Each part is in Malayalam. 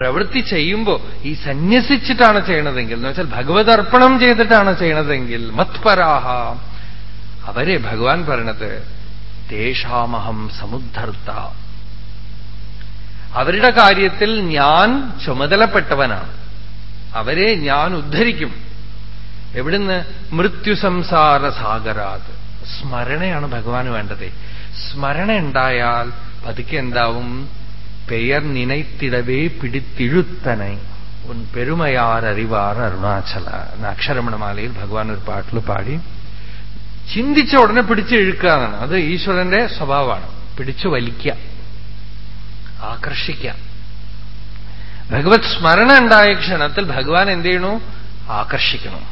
പ്രവൃത്തി ചെയ്യുമ്പോൾ ഈ സന്യസിച്ചിട്ടാണ് ചെയ്യണതെങ്കിൽ എന്ന് വെച്ചാൽ ഭഗവത് അർപ്പണം ചെയ്തിട്ടാണ് ചെയ്യണതെങ്കിൽ മത്പരാഹ. അവരെ ഭഗവാൻ പറയണത് തേഷാമഹം സമുദ്ധർത്ത. അവരുടെ കാര്യത്തിൽ ഞാൻ ചുമതലപ്പെട്ടവനാണ്. അവരെ ഞാൻ ഉദ്ധരിക്കും. എവിടുന്ന്? മൃത്യുസംസാര സാഗരാത്. സ്മരണയാണ് ഭഗവാന് വേണ്ടത്. സ്മരണ ഉണ്ടായാൽ പതുക്കെ എന്താവും? പെയർ നിനൈത്തിടവേ പിടിത്തിഴുത്തനൈ ഉൻ പെരുമയാർ അറിവാർ അരുണാചല അക്ഷരമണമാലയിൽ ഭഗവാൻ ഒരു പാട്ടിൽ പാടി ചിന്തിച്ച ഉടനെ പിടിച്ച് ഇഴുക്കുക എന്നാണ്. അത് ഈശ്വരന്റെ സ്വഭാവമാണ്. പിടിച്ചു വലിക്കുക ആകർഷിക്കുക. ഭഗവത് സ്മരണ ഉണ്ടായ ക്ഷണത്തിൽ ഭഗവാൻ എന്ത് ചെയ്യണു? ആകർഷിക്കണം.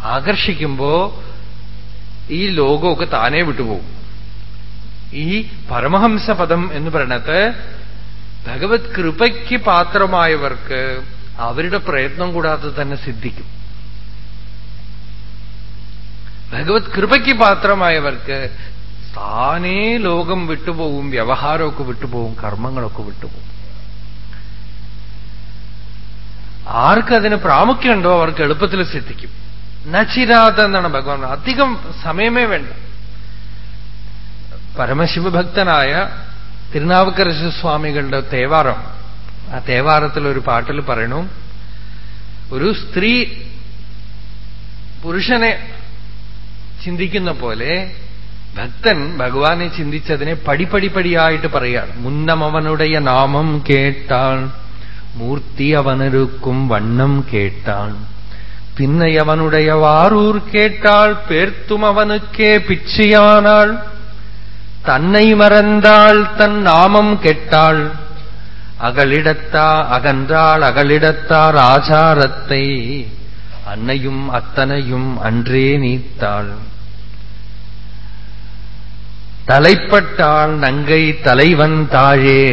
ആകർഷിക്കുമ്പോ ഈ ലോകമൊക്കെ താനേ വിട്ടുപോകും. ഈ പരമഹംസപദം എന്ന് പറയണത് ഭഗവത് കൃപയ്ക്ക് പാത്രമായവർക്ക് അവരുടെ പ്രയത്നം കൂടാതെ തന്നെ സിദ്ധിക്കും. ഭഗവത് കൃപയ്ക്ക് പാത്രമായവർക്ക് താനേ ലോകം വിട്ടുപോകും വ്യവഹാരമൊക്കെ വിട്ടുപോകും കർമ്മങ്ങളൊക്കെ വിട്ടുപോകും ആർക്കതിന് പ്രാമുഖ്യമുണ്ടോ? അവർക്ക് എളുപ്പത്തിൽ സിദ്ധിക്കും. നച്ചിരാത എന്നാണ് ഭഗവാൻ അധികം സമയമേ വേണ്ട. പരമശിവഭക്തനായ തിരുനാവക്കരശ സ്വാമികളുടെ തേവാരം. ആ തേവാരത്തിൽ ഒരു പാട്ടിൽ പറയണു ഒരു സ്ത്രീ പുരുഷനെ ചിന്തിക്കുന്ന പോലെ ഭക്തൻ ഭഗവാനെ ചിന്തിച്ചതിനെ പടിപടിപടിയായിട്ട് പറയാണ് മുന്നമവനുടയ നാമം കേട്ടാൾ മൂർത്തി അവനൊരുക്കും വണ്ണം കേട്ടാൾ. പിന്നയവനുടയ വാറൂർ കേട്ടാൾ പേർത്തും അവനുക്കേ தன்னை மறந்தாள் தன் நாமம் கெட்டாள் அகலிடத்தா அகன்றாள் அகலிடத்தார் ஆச்சாரத்தை அன்னையும் அத்தனையும் அன்றே நீத்தாள் தலைப்பட்டாள் നങ്കൈ തലൈവൻ താഴേ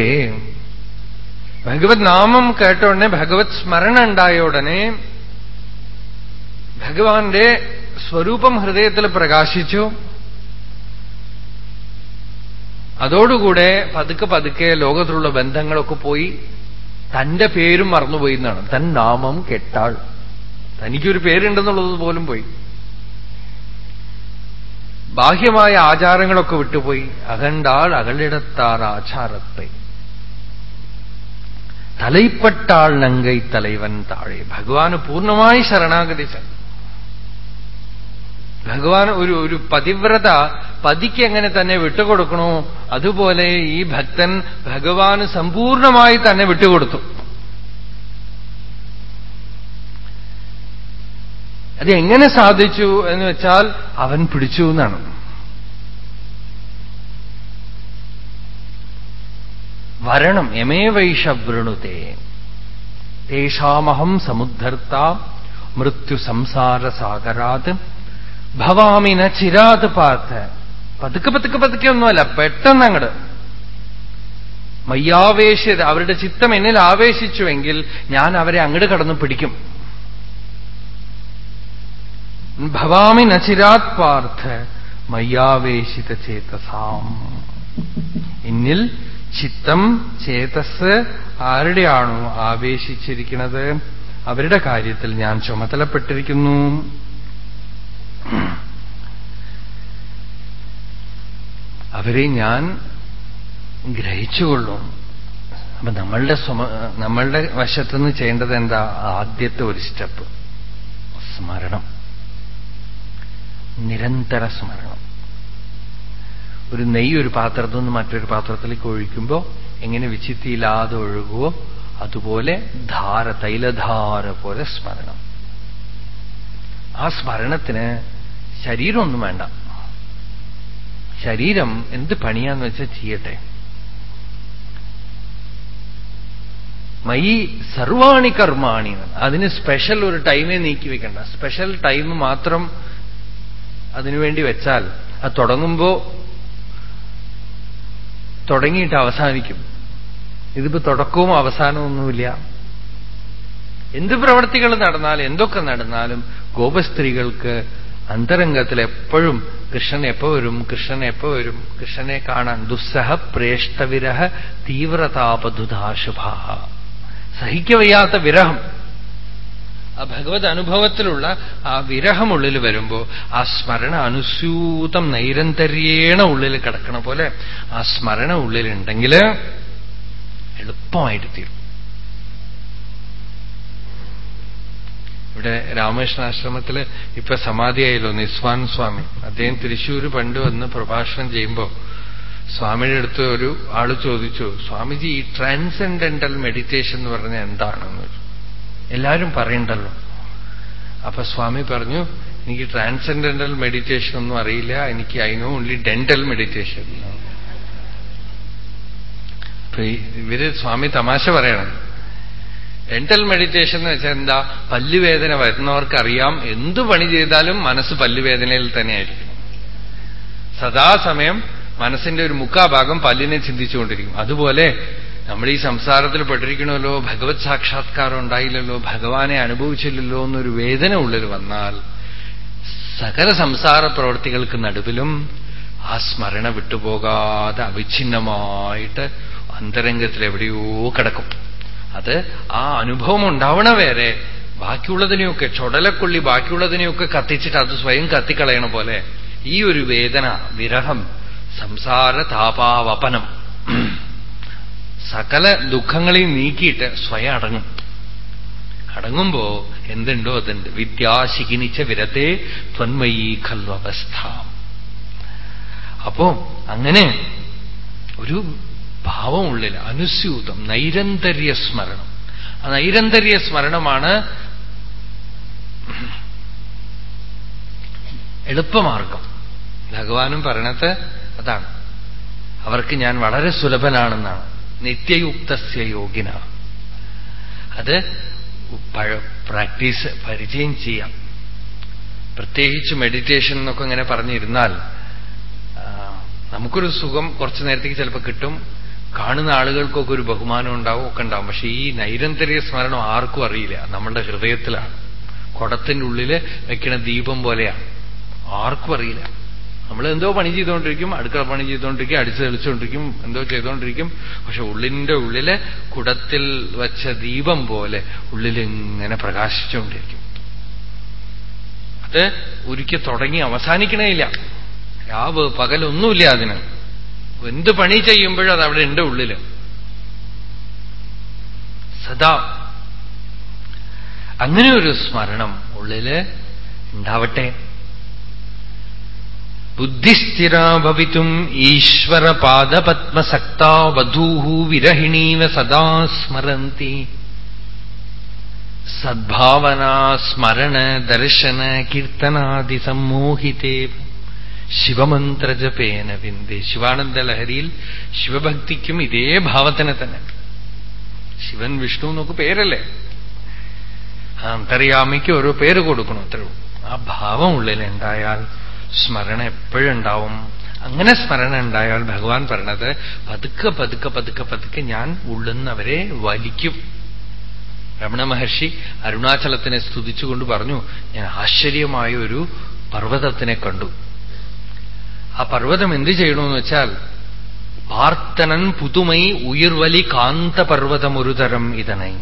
ഭഗവത് നാമം കേട്ട ഉടനെ ഭഗവത് സ്മരണ ഉണ്ടായ ഉടനെ ഭഗവാന്റെ സ്വരൂപം ഹൃദയത്തിൽ പ്രകാശിച്ചു അതോടുകൂടെ പതുക്കെ പതുക്കെ ലോകത്തിലുള്ള ബന്ധങ്ങളൊക്കെ പോയി തന്റെ പേരും മറന്നുപോയി എന്നാണ്. തൻ നാമം കെട്ടാൾ. തനിക്കൊരു പേരുണ്ടെന്നുള്ളത് പോലും പോയി. ബാഹ്യമായ ആചാരങ്ങളൊക്കെ വിട്ടുപോയി. അകണ്ടാൾ അകളിടത്താർ ആചാരത്തെ. തലയിപ്പെട്ടാൾ നങ്കൈ തലൈവൻ താഴെ. ഭഗവാന് പൂർണമായി ശരണാഗതി ഭഗവാൻ ഒരു ഒരു പതിവ്രത പതിക്ക് എങ്ങനെ തന്നെ വിട്ടുകൊടുക്കണോ അതുപോലെ ഈ ഭക്തൻ ഭഗവാന് സമ്പൂർണമായി തന്നെ വിട്ടുകൊടുത്തു. അത് എങ്ങനെ സാധിച്ചു എന്ന് വെച്ചാൽ അവൻ പിടിച്ചു എന്നാണ്. വരണം യമേ വൈഷ വൃണുതേ. തേഷാമഹം സമുദ്ധർത്ത മൃത്യു സംസാര സാഗരാത്. ഭവാമിന ചിരാത് പാത്ത് പതുക്കെ പതുക്കെ പതുക്കെ ഒന്നുമല്ല പെട്ടെന്ന് അങ്ങട്. മയ്യാവേശിത അവരുടെ ചിത്തം എന്നിൽ ആവേശിച്ചുവെങ്കിൽ ഞാൻ അവരെ അങ്ങട് കടന്നു പിടിക്കും. ഭവാമി നചിരാത് പാർത്ഥ മയ്യാവേശിത ചേതസാം. എന്നിൽ ചിത്തം ചേതസ് ആരുടെയാണോ ആവേശിച്ചിരിക്കുന്നത്? അവരുടെ കാര്യത്തിൽ ഞാൻ ചുമതലപ്പെട്ടിരിക്കുന്നു. അവരെ ഞാൻ ഗ്രഹിച്ചുകൊള്ളും. അപ്പൊ നമ്മളുടെ സ്വമ നമ്മളുടെ വശത്തുനിന്ന് ചെയ്യേണ്ടത് എന്താ? ആദ്യത്തെ ഒരു സ്റ്റെപ്പ്. സ്മരണം. നിരന്തര സ്മരണം. ഒരു നെയ്യ് ഒരു പാത്രത്തിൽ നിന്ന് മറ്റൊരു പാത്രത്തിലേക്ക് ഒഴിക്കുമ്പോൾ എങ്ങനെ വിചിത്തിയില്ലാതെ ഒഴുകുവോ അതുപോലെ ധാര തൈലധാര പോലെ സ്മരണം. ആ സ്മരണത്തിന് ശരീരമൊന്നും വേണ്ട. ശരീരം എന്ത് പണിയാന്ന് വെച്ചാൽ ചെയ്യട്ടെ. മൈ സർവാണി കർമാണി അതിന് സ്പെഷ്യൽ ഒരു ടൈമേ നീക്കി വെക്കണ്ട. സ്പെഷ്യൽ ടൈം മാത്രം അതിനുവേണ്ടി വെച്ചാൽ അത് തുടങ്ങുമ്പോ തുടങ്ങിയിട്ട് അവസാനിക്കും. ഇതിപ്പോ തുടക്കവും അവസാനവും ഒന്നുമില്ല. എന്ത് പ്രവൃത്തികൾ നടന്നാലും എന്തൊക്കെ നടന്നാലും ഗോപസ്ത്രീകൾക്ക് അന്തരംഗത്തിൽ എപ്പോഴും കൃഷ്ണൻ എപ്പോ വരും കൃഷ്ണൻ എപ്പോ വരും കൃഷ്ണനെ കാണാൻ ദുസ്സഹ പ്രേഷ്ടവിരഹ തീവ്രതാപദുധാശുഭ സഹിക്കവയ്യാത്ത വിരഹം. ആ ഭഗവത് അനുഭവത്തിലുള്ള ആ വിരഹമുള്ളിൽ വരുമ്പോ ആ സ്മരണ അനുസ്യൂതം നൈരന്തര്യേണ ഉള്ളിൽ കിടക്കണ പോലെ ആ സ്മരണ ഉള്ളിലുണ്ടെങ്കിൽ എളുപ്പമായിട്ട് തീരും. ഇവിടെ രാമകൃഷ്ണാശ്രമത്തിൽ ഇപ്പൊ സമാധിയായല്ലോ നിസ്വാൻ സ്വാമി. അദ്ദേഹം തൃശ്ശൂര് പണ്ട് വന്ന് പ്രഭാഷണം ചെയ്യുമ്പോ സ്വാമിയുടെ അടുത്ത് ഒരു ആൾ ചോദിച്ചു സ്വാമിജി ഈ ട്രാൻസെൻഡന്റൽ മെഡിറ്റേഷൻ എന്ന് പറഞ്ഞാൽ എന്താണെന്ന് എല്ലാവരും പറയണ്ടല്ലോ. അപ്പൊ സ്വാമി പറഞ്ഞു എനിക്ക് ട്രാൻസെൻഡന്റൽ മെഡിറ്റേഷൻ ഒന്നും അറിയില്ല എനിക്ക് I know only dental meditation. ഇവർ സ്വാമി തമാശ പറയണം. ഡെന്റൽ മെഡിറ്റേഷൻ എന്ന് വെച്ചാൽ എന്താ? പല്ലുവേദന വരുന്നവർക്കറിയാം. എന്തു പണി ചെയ്താലും മനസ്സ് പല്ലുവേദനയിൽ തന്നെയായിരിക്കും. സദാസമയം മനസ്സിന്റെ ഒരു മുക്കാഭാഗം പല്ലിനെ ചിന്തിച്ചുകൊണ്ടിരിക്കും. അതുപോലെ നമ്മൾ ഈ സംസാരത്തിൽ പെട്ടിരിക്കണമല്ലോ ഭഗവത് സാക്ഷാത്കാരം ഉണ്ടായില്ലല്ലോ ഭഗവാനെ അനുഭവിച്ചില്ലല്ലോ എന്നൊരു വേദന ഉള്ളിൽ വന്നാൽ സകല സംസാര പ്രവൃത്തികൾക്ക് നടുവിലും ആ സ്മരണ വിട്ടുപോകാതെ അവിഛിന്നമായിട്ട് അന്തരംഗത്തിൽ എവിടെയോ കിടക്കും. അത് ആ അനുഭവം ഉണ്ടാവണ വരെ ബാക്കിയുള്ളതിനെയൊക്കെ ചുടലക്കൊള്ളി ബാക്കിയുള്ളതിനെയൊക്കെ കത്തിച്ചിട്ട് അത് സ്വയം കത്തിക്കളയണ പോലെ ഈ ഒരു വേദന വിരഹം സംസാര താപാവപനം സകല ദുഃഖങ്ങളെയും നീക്കിയിട്ട് സ്വയം അടങ്ങും. അടങ്ങുമ്പോ എന്തുണ്ടോ അതുണ്ട് വിദ്യാശിഖിനിച്ച വിരത്തെ ത്വന്മയീ ഖൽവസ്ഥ അപ്പോ അങ്ങനെ ഒരു ഭാവം ഉള്ളിൽ അനുസ്യൂതം നൈരന്തര്യ സ്മരണം. ആ നൈരന്തര്യ സ്മരണമാണ് എളുപ്പമാർഗം. ഭഗവാനും പറയണത് അതാണ്. അവർക്ക് ഞാൻ വളരെ സുലഭനാണെന്നാണ്. നിത്യയുക്തസ്യ യോഗിന. അത് പ്രാക്ടീസ് പരിചയം ചെയ്യാം. പ്രത്യേകിച്ച് മെഡിറ്റേഷൻ എന്നൊക്കെ ഇങ്ങനെ പറഞ്ഞിരുന്നാൽ നമുക്കൊരു സുഖം കുറച്ചു നേരത്തേക്ക് ചിലപ്പോൾ കിട്ടും. കാണുന്ന ആളുകൾക്കൊക്കെ ഒരു ബഹുമാനം ഉണ്ടാവും ഒക്കെ ഉണ്ടാവും. പക്ഷെ ഈ നൈരന്തര്യ സ്മരണം ആർക്കും അറിയില്ല. നമ്മളുടെ ഹൃദയത്തിലാണ്. കുടത്തിന്റെ ഉള്ളിൽ വെക്കണ ദീപം പോലെയാണ്. ആർക്കും അറിയില്ല. നമ്മൾ എന്തോ പണി ചെയ്തുകൊണ്ടിരിക്കും അടുക്കള പണി ചെയ്തുകൊണ്ടിരിക്കും അടിച്ചു തെളിച്ചുകൊണ്ടിരിക്കും എന്തോ ചെയ്തുകൊണ്ടിരിക്കും. പക്ഷെ ഉള്ളിന്റെ ഉള്ളിൽ കുടത്തിൽ വച്ച ദീപം പോലെ ഉള്ളിലിങ്ങനെ പ്രകാശിച്ചുകൊണ്ടിരിക്കും. അത് ഒരിക്കൽ തുടങ്ങി അവസാനിക്കണേയില്ല. രാവ് പകലൊന്നുമില്ല അതിന്. എന്ത് പണി ചെയ്യുമ്പോഴും അത് അവിടെ ഉണ്ട് ഉള്ളിൽ. സദാ. അങ്ങനെ ഒരു സ്മരണം ഉള്ളിൽ ഉണ്ടാവട്ടെ. ബുദ്ധിസ്ഥിരാ ഭവിത്തും ഈശ്വരപാദപത്മസക്താ വധൂഹു വിരഹിണീവ സദാ സ്മരന്തി. സദ്ഭാവന സ്മരണ ദർശന കീർത്തനാദി സമ്മോഹിതേ. ശിവമന്ത്രജപേന വിന്ദേ. ശിവാനന്ദ ലഹരിയിൽ ശിവഭക്തിക്കും ഇതേ ഭാവത്തിനെ തന്നെ. ശിവൻ വിഷ്ണു എന്നൊക്കെ പേരല്ലേ? ആ അന്തര്യാമിക്ക് ഓരോ പേര് കൊടുക്കണം അത്രയും ആ ഭാവം ഉള്ളിലുണ്ടായാൽ സ്മരണ എപ്പോഴുണ്ടാവും അങ്ങനെ സ്മരണ ഉണ്ടായാൽ ഭഗവാൻ പറഞ്ഞത് പതുക്കെ പതുക്കെ പതുക്കെ പതുക്കെ ഞാൻ ഉള്ളുന്നവരെ വലിക്കും. രമണ മഹർഷി അരുണാചലത്തിനെ സ്തുതിച്ചുകൊണ്ട് പറഞ്ഞു ഞാൻ ആശ്ചര്യമായ ഒരു പർവതത്തിനെ കണ്ടു. ആ പർവതം എന്ത് ചെയ്യണമെന്ന് വെച്ചാൽ പാർത്തനൻ പുതുമൈ ഉയർവലി കാന്തപർവതമൊരു തരം ഇതനൈ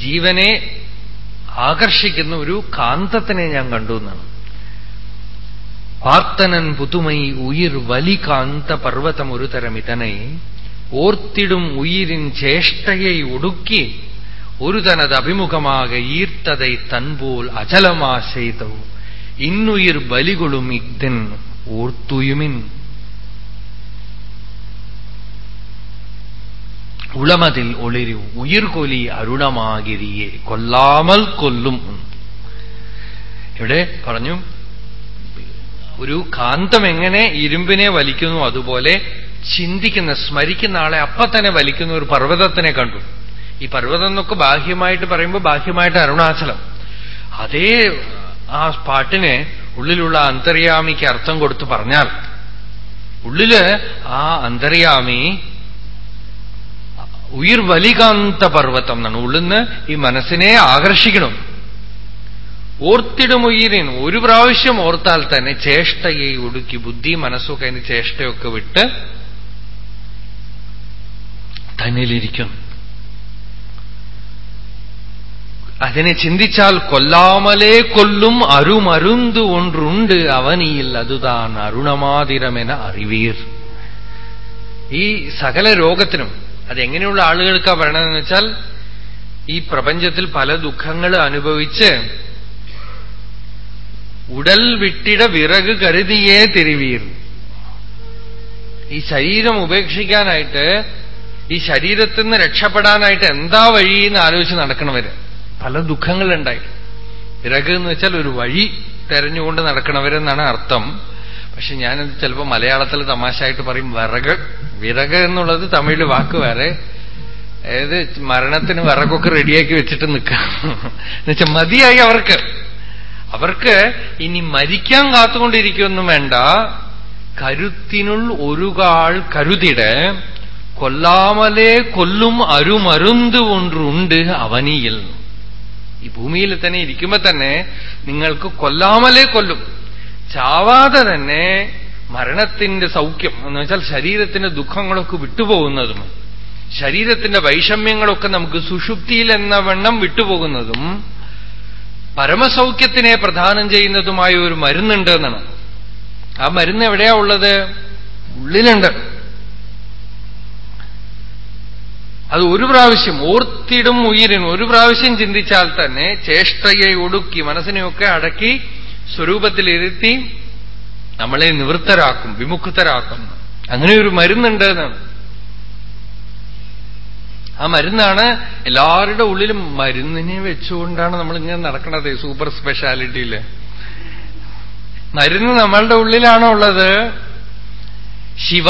ജീവനെ ആകർഷിക്കുന്ന ഒരു കാന്തത്തിനെ ഞാൻ കണ്ടു എന്നാണ്. പാർത്തനൻ പുതുമൈ ഉയിർ വലി കാന്ത പർവതമൊരു തരം ഇതനെ ഓർത്തിടും ഉയിരിൻ ചേഷ്ടയെ ഒടുക്കി ഒരു തനത് അഭിമുഖമാക ഈർത്തതൈ തൻപോൽ അചലമാശയിതവും ഇന്നുയിർ பலிகொழும் இக்தன் ഓർത്തു ഉളമതിൽ ഒളിരു ഉയിർകൊലി അരുണമാകിരിയെ. കൊല്ലാമൽ കൊല്ലും. ഇവിടെ പറഞ്ഞു? ഒരു കാന്തം എങ്ങനെ ഇരുമ്പിനെ വലിക്കുന്നു അതുപോലെ ചിന്തിക്കുന്ന സ്മരിക്കുന്ന ആളെ അപ്പൊ തന്നെ വലിക്കുന്ന ഒരു പർവതത്തിനെ കണ്ടു. ഈ പർവതം എന്നൊക്കെ ബാഹ്യമായിട്ട് പറയുമ്പോൾ ബാഹ്യമായിട്ട് അരുണാചലം. അതേ ആ പാട്ടിനെ ഉള്ളിലുള്ള അന്തര്യാമിക്ക് അർത്ഥം കൊടുത്തു പറഞ്ഞാൽ ഉള്ളിൽ ആ അന്തര്യാമി ഉയിർ വലികാന്ത പർവതം എന്നാണ്. ഉള്ളിന്ന് ഈ മനസ്സിനെ ആകർഷിക്കണം. ഓർത്തിടുമുയിരിൻ ഒരു പ്രാവശ്യം ഓർത്താൽ തന്നെ ചേഷ്ടയെ ഒടുക്കി ബുദ്ധി മനസ്സൊക്കെ അതിന് ചേഷ്ടയൊക്കെ വിട്ട് തന്നിലിരിക്കും. അതിനെ ചിന്തിച്ചാൽ കൊല്ലാമലേ കൊല്ലും അരുമരുന്ത് ഒന്നുണ്ട് അവനിയിൽ അതുതാൻ അരുണമാതിരമെന അറിവീർ. ഈ സകല രോഗത്തിനും അതെങ്ങനെയുള്ള ആളുകൾക്കാ പറയണതെന്ന് വെച്ചാൽ ഈ പ്രപഞ്ചത്തിൽ പല ദുഃഖങ്ങൾ അനുഭവിച്ച് ഉടൽ വിട്ടിട വിറക് കരുതിയേ തിരുവീർ. ഈ ശരീരം ഉപേക്ഷിക്കാനായിട്ട് ഈ ശരീരത്തിൽ നിന്ന് രക്ഷപ്പെടാനായിട്ട് എന്താ വഴി എന്ന് ആലോചിച്ച് നടക്കണവര്? പല ദുഃഖങ്ങളുണ്ടായി. വിറക് എന്ന് വെച്ചാൽ ഒരു വഴി തെരഞ്ഞുകൊണ്ട് നടക്കണവരെന്നാണ് അർത്ഥം. പക്ഷെ ഞാനത് ചിലപ്പോൾ മലയാളത്തിൽ തമാശയായിട്ട് പറയും വിറക് വിറക് എന്നുള്ളത് തമിഴിൽ വാക്ക് വേറെ. അതായത് മരണത്തിന് വിറകൊക്കെ റെഡിയാക്കി വെച്ചിട്ട് നിൽക്കാം. എന്നുവെച്ചാൽ മതിയായി അവർക്ക്. അവർക്ക് ഇനി മരിക്കാൻ കാത്തുകൊണ്ടിരിക്കുകയൊന്നും വേണ്ട. കരുത്തിനുൾ ഒരുകാൾ കരുതിട്. കൊല്ലാമലേ കൊല്ലും അരുമരുന്ത് ഒன்றுണ്ട് അവനിയിൽ. ഈ ഭൂമിയിൽ തന്നെ ഇരിക്കുമ്പോ തന്നെ നിങ്ങൾക്ക് കൊല്ലാമലേ കൊല്ലും. ചാവാതെ തന്നെ മരണത്തിന്റെ സൗഖ്യം എന്ന് വെച്ചാൽ ശരീരത്തിന്റെ ദുഃഖങ്ങളൊക്കെ വിട്ടുപോകുന്നതും ശരീരത്തിന്റെ വൈഷമ്യങ്ങളൊക്കെ നമുക്ക് സുഷുപ്തിയിൽ എന്ന വണ്ണം വിട്ടുപോകുന്നതും പരമസൗഖ്യത്തിനെ പ്രധാനം ചെയ്യുന്നതുമായ ഒരു മരുന്നുണ്ട് എന്നാണ്. ആ മരുന്ന് എവിടെയാ ഉള്ളത്? ഉള്ളിലുണ്ട്. അത് ഒരു പ്രാവശ്യം ഓർത്തിടും ഉയരും ഒരു പ്രാവശ്യം ചിന്തിച്ചാൽ തന്നെ ചേഷ്ടയെ ഒടുക്കി മനസ്സിനെയൊക്കെ അടക്കി സ്വരൂപത്തിലിരുത്തി നമ്മളെ നിവൃത്തരാക്കും വിമുക്തരാക്കും. അങ്ങനെ ഒരു മരുന്നുണ്ട് ആ മരുന്നാണ് എല്ലാവരുടെ ഉള്ളിലും മരുന്നിനെ വെച്ചുകൊണ്ടാണ് നമ്മൾ ഇങ്ങനെ നടക്കുന്നത് സൂപ്പർ സ്പെഷ്യാലിറ്റിയിൽ. മരുന്ന് നമ്മളുടെ ഉള്ളിലാണോ ഉള്ളത് ശിവ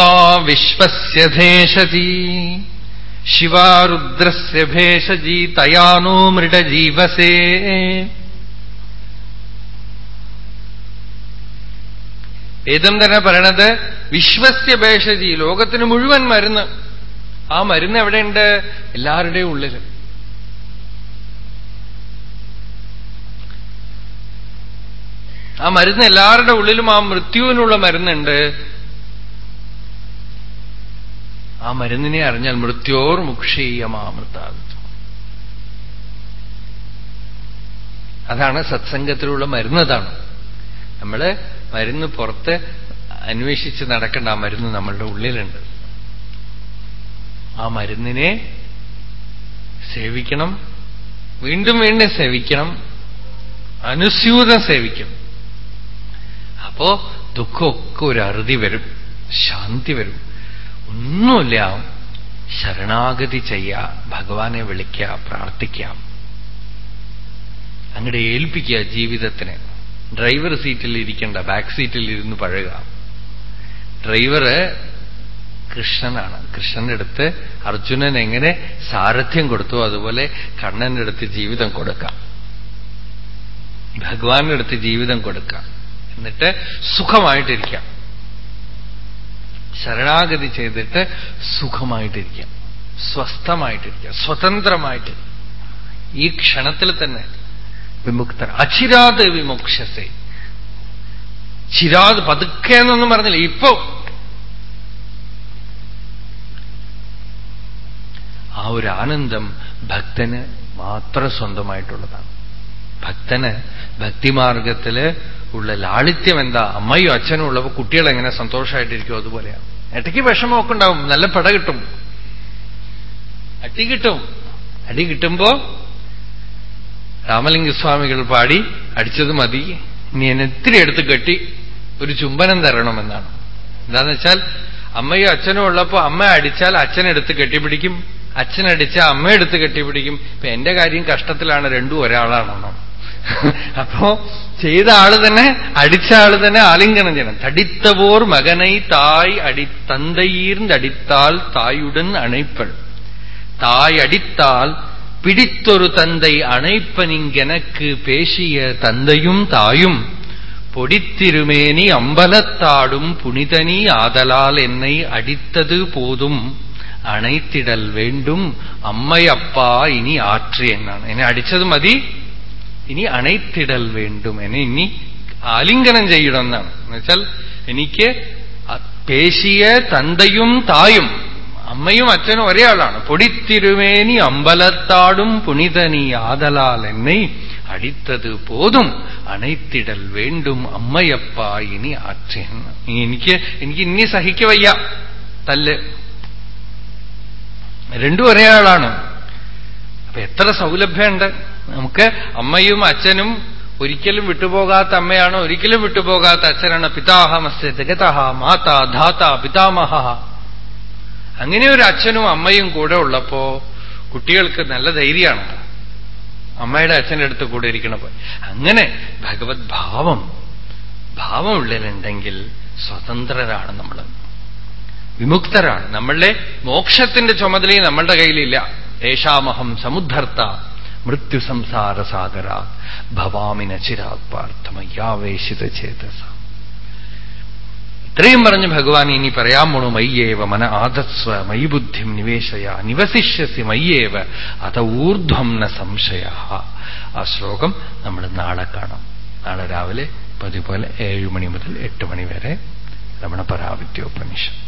വിശ്വസ്യധേശതി ശിവാരുദ്രസ്യ ഭേഷജി തയാനോ മൃഡജീവസേ. വേദം തന്നെ പറയണത് വിശ്വസ്യ ഭേഷജി ലോകത്തിന് മുഴുവൻ മരുന്ന്. ആ മരുന്ന് എവിടെയുണ്ട്? എല്ലാവരുടെയും ഉള്ളിൽ ആ മരുന്ന് എല്ലാവരുടെ ഉള്ളിലും ആ മൃത്യുവിനുള്ള മരുന്നുണ്ട്. ആ മരുന്നിനെ അറിഞ്ഞാൽ മൃത്യോർ മുക്ഷീയമാമൃതാകും അതാണ് സത്സംഗത്തിലുള്ള മരുന്നതാണ് നമ്മൾ മരുന്ന് പുറത്ത് അന്വേഷിച്ച് നടക്കേണ്ട ആ മരുന്ന് നമ്മളുടെ ഉള്ളിലുണ്ട്. ആ മരുന്നിനെ സേവിക്കണം. വീണ്ടും വീണ്ടും സേവിക്കണം. അനുസ്യൂതം സേവിക്കണം അപ്പോ ദുഃഖമൊക്കെ ഒരു അറുതി വരും. ശാന്തി വരും. ഒന്നുമില്ല. ശരണാഗതി ചെയ്യ ഭഗവാനെ വിളിക്കുക പ്രാർത്ഥിക്കാം. അങ്ങടെ ഏൽപ്പിക്കുക ജീവിതത്തിന്. ഡ്രൈവർ സീറ്റിൽ ഇരിക്കേണ്ട ബാക്ക് സീറ്റിൽ ഇരുന്ന് പഴകുക ഡ്രൈവറ് കൃഷ്ണനാണ്. കൃഷ്ണന്റെ അടുത്ത് അർജുനൻ എങ്ങനെ സാരഥ്യം കൊടുത്തു അതുപോലെ കണ്ണന്റെ അടുത്ത് ജീവിതം കൊടുക്കാം. ഭഗവാന്റെ അടുത്ത് ജീവിതം കൊടുക്കാം. എന്നിട്ട് സുഖമായിട്ടിരിക്കാം. ശരണാഗതി ചെയ്തിട്ട് സുഖമായിട്ടിരിക്കാം. സ്വസ്ഥമായിട്ടിരിക്കാം. സ്വതന്ത്രമായിട്ട്. ഈ ക്ഷണത്തിൽ തന്നെ വിമുക്തർ. അചിരാത് വിമോക്ഷത്തെ ചിരാത് പതുക്കെ എന്നൊന്നും പറഞ്ഞില്ല. ഇപ്പോ ആ ഒരു ആനന്ദം ഭക്തന് മാത്രം സ്വന്തമായിട്ടുള്ളതാണ്. ഭക്തന് ഭക്തിമാർഗത്തിൽ ഉള്ള ലാളിത്യം എന്താ? അമ്മയും അച്ഛനും ഉള്ളപ്പോ കുട്ടികൾ എങ്ങനെ സന്തോഷമായിട്ടിരിക്കും അതുപോലെയാണ്. ഇടയ്ക്ക് വിഷമമൊക്കെ ഉണ്ടാവും. നല്ല പട കിട്ടും. അടി കിട്ടും. അടി കിട്ടുമ്പോ രാമലിംഗസ്വാമികൾ പാടി അടിച്ചത് മതി. നീ എന്നെ ഇത്തിരി എടുത്ത് കെട്ടി ഒരു ചുംബനം തരണമെന്നാണ്. എന്താന്ന് വെച്ചാൽ അമ്മയോ അച്ഛനോ ഉള്ളപ്പോ അമ്മ അടിച്ചാൽ അച്ഛനെടുത്ത് കെട്ടിപ്പിടിക്കും. അച്ഛനടിച്ചാൽ അമ്മ എടുത്ത് കെട്ടിപ്പിടിക്കും. ഇപ്പൊ എന്റെ കാര്യം കഷ്ടത്തിലാണ്. രണ്ടും ഒരാളാണെന്നോ. അപ്പോ ചെയ്ത ആള് തന്നെ അടിച്ച ആള് തന്നെ ആലിംഗനം ചെയ്യണം. തടിത്തവോർ മകനെ തായ് അടി തന്തയീർന്നടിത്താൽ തായുടൻ അണൈപ്പൾ തായ് അടിത്താൽ பிடித்தொரு தந்தை அணைப்பனிங்கெனக்கு பேசிய தந்தையும் தாயும் பொடித்திருமேனி அம்பலத்தாடும் புனிதனி ஆதலால் என்னை அடித்தது போதும் அணைத்திடல் வேண்டும் அம்மையப்பா இனி ஆற்று என்னான் என்னை அடிச்சது மதி ഇനി അണൈത്തിടൽ വേണ്ടും. എന്നെ ഇനി ആലിംഗനം ചെയ്യണം എന്നാണ്. എന്നുവെച്ചാൽ എനിക്ക് പേശിയ തന്തയും തായും അമ്മയും അച്ഛനും ഒരേ ആളാണ്. പൊടിത്തിരുമേനി അമ്പലത്താടും പുണിതനി ആദലാൽ എന്നെ അടിത്തത് പോതും. അണൈത്തിടൽ വേണ്ടും അമ്മയപ്പ ഇനി അച്ഛൻ. എനിക്ക് എനിക്ക് ഇനി സഹിക്കവയ്യ തല്ല്. രണ്ടും ഒരേ ആളാണ്. അപ്പൊ എത്ര സൗലഭ്യമുണ്ട് നമുക്ക് അമ്മയും അച്ഛനും ഒരിക്കലും വിട്ടുപോകാത്ത അമ്മയാണ് ഒരിക്കലും വിട്ടുപോകാത്ത അച്ഛനാണ്. പിതാഹമസ്യ ജഗതഹ മാതാ ധാത പിതാമഹ. അങ്ങനെ ഒരു അച്ഛനും അമ്മയും കൂടെ ഉള്ളപ്പോ കുട്ടികൾക്ക് നല്ല ധൈര്യമാണ്. അമ്മയുടെ അച്ഛന്റെ അടുത്ത് കൂടെ ഇരിക്കണപ്പോ അങ്ങനെ ഭഗവത് ഭാവം ഭാവം ഉള്ളിലുണ്ടെങ്കിൽ സ്വതന്ത്രരാണ് നമ്മൾ. വിമുക്തരാണ്. നമ്മളുടെ മോക്ഷത്തിന്റെ ചുമതലയും നമ്മളുടെ കയ്യിലില്ല. ഏഷാമഹം സമുദ്ധർത്ത. മൃത്യു സംസാര സാഗരാ ഭവാമിന ചിരാത് ചേതസ. ഇത്രയും പറഞ്ഞ് ഭഗവാൻ ഇനി പറയാൻ പോണു മയ്യേവ മന ആദസ്വ മൈ ബുദ്ധിം നിവേശയ നിവസിഷ്യസി മയ്യേവ അത ഊർധ്വം ന സംശയ. ആ ശ്ലോകം നമ്മൾ നാളെ കാണാം. നാളെ രാവിലെ പതിപോലെ ഏഴുമണി മുതൽ എട്ട് മണി വരെ രമണപരാവിദ്യോപനിഷത്ത്.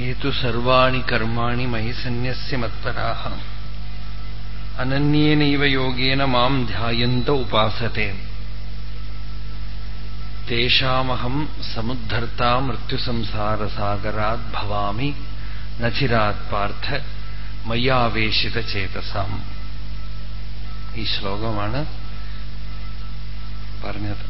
ഏതു സർവാണി കർമാണി മയി സന്യസ്യ മത്പരാഹ. അനന്യേനൈവ യോഗേന മാം ധ്യായന്ത ഉപാസത്തെ. തേഷാമഹം സമുദ്ധർത്ത മൃത്യുസംസാരസാഗരാത് ഭവാമി നചിരാത് പാർത്ഥ മയ്യാവേശിത ചേതസാം. ഈ ശ്ലോകമാണ് പറഞ്ഞത്.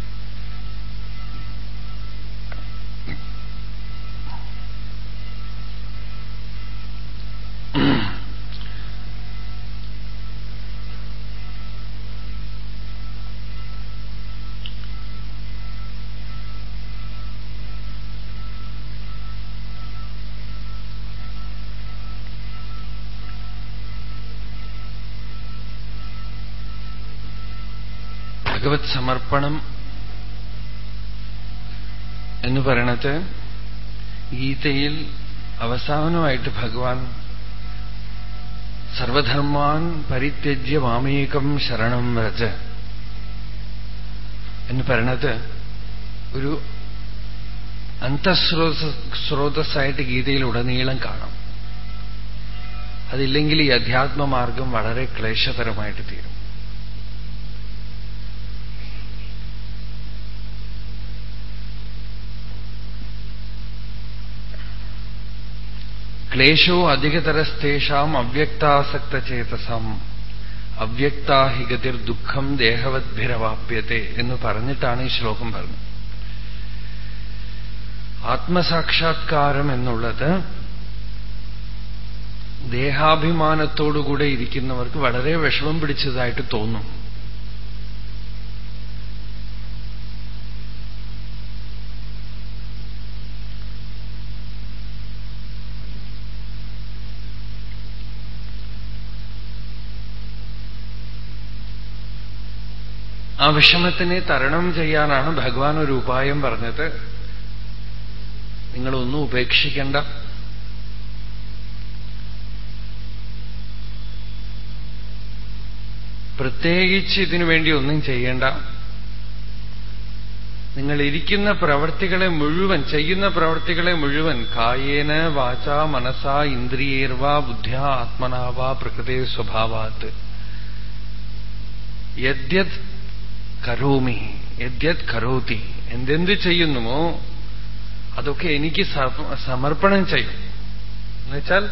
ഭഗവത് സമർപ്പണം എന്ന് പറയണത് ഗീതയിൽ അവസാനമായിട്ട് ഭഗവാൻ സർവധർമാൻ പരിത്യജ്യ മാമേകം ശരണം വ്രജ എന്ന് പറയണത് ഒരു അന്തസ്രോത സ്രോതസ്സായിട്ട് ഗീതയിൽ ഉടനീളം കാണാം. അതില്ലെങ്കിൽ ഈ അധ്യാത്മമാർഗം വളരെ ക്ലേശകരമായിട്ട് തീരും. ക്ലേശോ അധികതരസ്തേഷാം അവ്യക്താസക്തചേതസം. അവ്യക്താഹികതിർ ദുഃഖം ദേഹവദ്ഭിരവാപ്യത്തെ എന്ന് പറഞ്ഞിട്ടാണ് ഈ ശ്ലോകം പറഞ്ഞത്. ആത്മസാക്ഷാത്കാരം എന്നുള്ളത് ദേഹാഭിമാനത്തോടുകൂടെ ഇരിക്കുന്നവർക്ക് വളരെ വിഷമം പിടിച്ചതായിട്ട് തോന്നും. ആ വിഷമത്തിനെ തരണം ചെയ്യാനാണ് ഭഗവാൻ ഒരു ഉപായം പറഞ്ഞത്. നിങ്ങളൊന്നും ഉപേക്ഷിക്കേണ്ട. പ്രത്യേകിച്ച് ഇതിനു വേണ്ടി ഒന്നും ചെയ്യേണ്ട. നിങ്ങളിരിക്കുന്ന പ്രവൃത്തികളെ മുഴുവൻ ചെയ്യുന്ന പ്രവൃത്തികളെ മുഴുവൻ കായേന വാച മനസ ഇന്ദ്രിയേർവാ ബുദ്ധ്യ ആത്മനാവാ പ്രകൃതി സ്വഭാവാത്ത് യദ്യത് കരോമി യദ്യത് കരോതി. എന്തെന്ത് ചെയ്യുന്നുമോ അതൊക്കെ എനിക്ക് സമർപ്പണം ചെയ്യും. എന്നുവെച്ചാൽ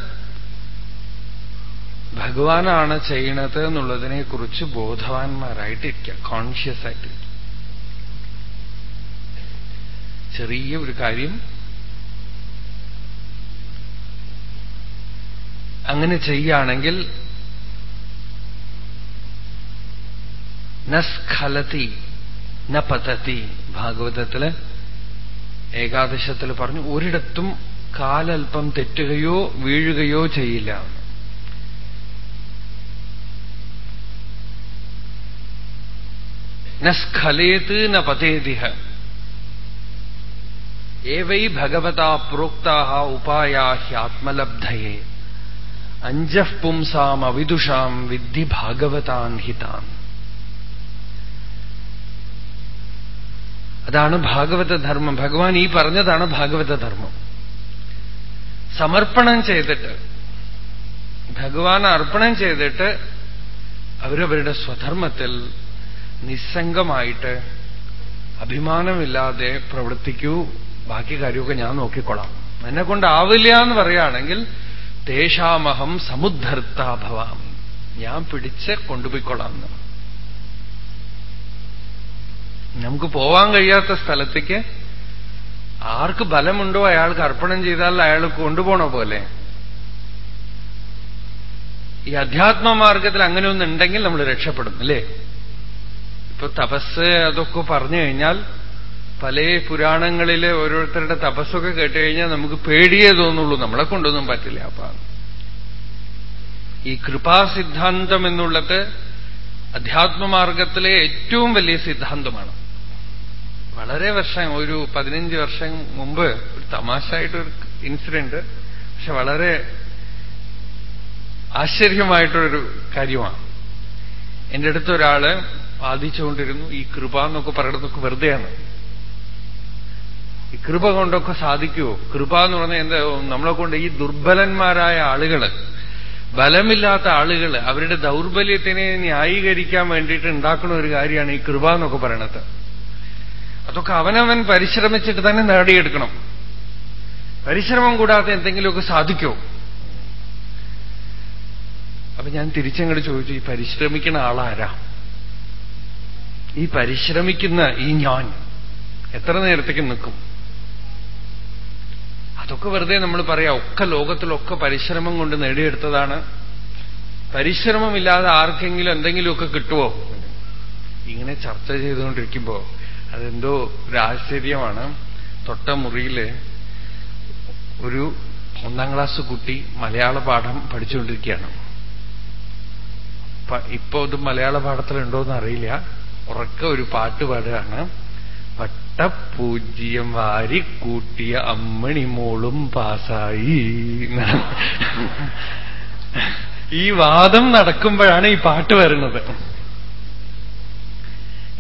ഭഗവാനാണ് ചെയ്യണത് എന്നുള്ളതിനെക്കുറിച്ച് ബോധവാന്മാരായിട്ടിരിക്കുക കോൺഷ്യസ് ആയിട്ടിരിക്കുക. ചെറിയ ഒരു കാര്യം അങ്ങനെ ചെയ്യുകയാണെങ്കിൽ നസ്ഖലതി ന പതതി ഭാഗവതത്തിൽ ഏകാദശത്തിൽ പറഞ്ഞു ഒരിടത്തും കാലൽപ്പം തെറ്റുകയോ വീഴുകയോ ചെയ്യില്ല. നസ്ഖലേത് ന പതേതിഹ ഏവൈ ഭഗവതാ പ്രോക്താഹ ഉപായാ ഹ്യാത്മലബ്ധയെ അഞ്ചഃ പുംസാം അവിദുഷാം വിദ്ധി ഭാഗവതാൻ ഹിതാൻ അതാണ് ഭാഗവത ധർമ്മം. ഭഗവാൻ ഈ പറഞ്ഞതാണ് ഭാഗവത ധർമ്മം. സമർപ്പണം ചെയ്തിട്ട് ഭഗവാൻ അർപ്പണം ചെയ്തിട്ട് അവരവരുടെ സ്വധർമ്മത്തിൽ നിസ്സംഗമായിട്ട് അഭിമാനമില്ലാതെ പ്രവർത്തിക്കൂ. ബാക്കി കാര്യമൊക്കെ ഞാൻ നോക്കിക്കൊള്ളാം. എന്നെ കൊണ്ടാവില്ല എന്ന് പറയുകയാണെങ്കിൽ തേഷാമഹം സമുദ്ധർത്താഭവാം ഞാൻ പിടിച്ച് കൊണ്ടുപോയിക്കൊള്ളാം എന്ന്. നമുക്ക് പോവാൻ കഴിയാത്ത സ്ഥലത്തേക്ക് ആർക്ക് ബലമുണ്ടോ അയാൾക്ക് അർപ്പണം ചെയ്താൽ അയാൾ കൊണ്ടുപോണ പോലെ. ഈ അധ്യാത്മമാർഗത്തിൽ അങ്ങനെ ഒന്നുണ്ടെങ്കിൽ നമ്മൾ രക്ഷപ്പെടും അല്ലേ? ഇപ്പൊ തപസ് അതൊക്കെ പറഞ്ഞു കഴിഞ്ഞാൽ പല പുരാണങ്ങളിലെ ഓരോരുത്തരുടെ തപസ്സൊക്കെ കേട്ട് കഴിഞ്ഞാൽ നമുക്ക് പേടിയേ തോന്നുള്ളൂ നമ്മളെ കൊണ്ടൊന്നും പറ്റില്ല. അപ്പൊ ഈ കൃപാസിദ്ധാന്തം എന്നുള്ളത് അധ്യാത്മമാർഗത്തിലെ ഏറ്റവും വലിയ സിദ്ധാന്തമാണ്. വളരെ വർഷം ഒരു പതിനഞ്ച് വർഷം മുമ്പ് ഒരു തമാശായിട്ടൊരു ഇൻസിഡന്റ് പക്ഷെ വളരെ ആശ്ചര്യമായിട്ടൊരു കാര്യമാണ്. എന്റെ അടുത്ത് ഒരാൾ വാദിച്ചുകൊണ്ടിരുന്നു ഈ കൃപ എന്നൊക്കെ പറയുന്നതൊക്കെ വെറുതെയാണ്. ഈ കൃപ കൊണ്ടൊക്കെ സാധിക്കുമോ കൃപ എന്ന് പറഞ്ഞാൽ എന്താ? നമ്മളെ കൊണ്ട് ഈ ദുർബലന്മാരായ ആളുകൾ ബലമില്ലാത്ത ആളുകൾ അവരുടെ ദൗർബല്യത്തിനെ ന്യായീകരിക്കാൻ വേണ്ടിയിട്ട് ഉണ്ടാക്കുന്ന ഒരു കാര്യമാണ് ഈ കൃപ എന്നൊക്കെ പറയണത്. അതൊക്കെ അവനവൻ പരിശ്രമിച്ചിട്ട് തന്നെ നേടിയെടുക്കണം. പരിശ്രമം കൂടാതെ എന്തെങ്കിലുമൊക്കെ സാധിക്കോ? അപ്പൊ ഞാൻ തിരിച്ചങ്ങോട്ട് ചോദിച്ചു ഈ പരിശ്രമിക്കുന്ന ആളാരാ? ഈ പരിശ്രമിക്കുന്ന ഈ ഞാൻ എത്ര നേരത്തേക്ക് നിൽക്കും? അതൊക്കെ വെറുതെ നമ്മൾ പറയാം. ഒക്കെ ലോകത്തിലൊക്കെ പരിശ്രമം കൊണ്ട് നേടിയെടുത്തതാണ്. പരിശ്രമമില്ലാതെ ആർക്കെങ്കിലും എന്തെങ്കിലുമൊക്കെ കിട്ടുമോ ഇങ്ങനെ ചർച്ച ചെയ്തുകൊണ്ടിരിക്കുമ്പോ അതെന്തോ ഒരു ആശ്ചര്യമാണ്. തൊട്ട മുറിയിൽ ഒരു ഒന്നാം ക്ലാസ് കുട്ടി മലയാള പാഠം പഠിച്ചുകൊണ്ടിരിക്കുകയാണ്. ഇപ്പോ ഇത് മലയാള പാഠത്തിലുണ്ടോന്ന് അറിയില്ല ഉറക്ക ഒരു പാട്ട് പാടുകയാണ്. വട്ടപൂജ്യം വാരിക്കൂട്ടിയ അമ്മണിമോളും പാസായി ഈ വാദം നടക്കുമ്പോഴാണ് ഈ പാട്ട് വരുന്നത്.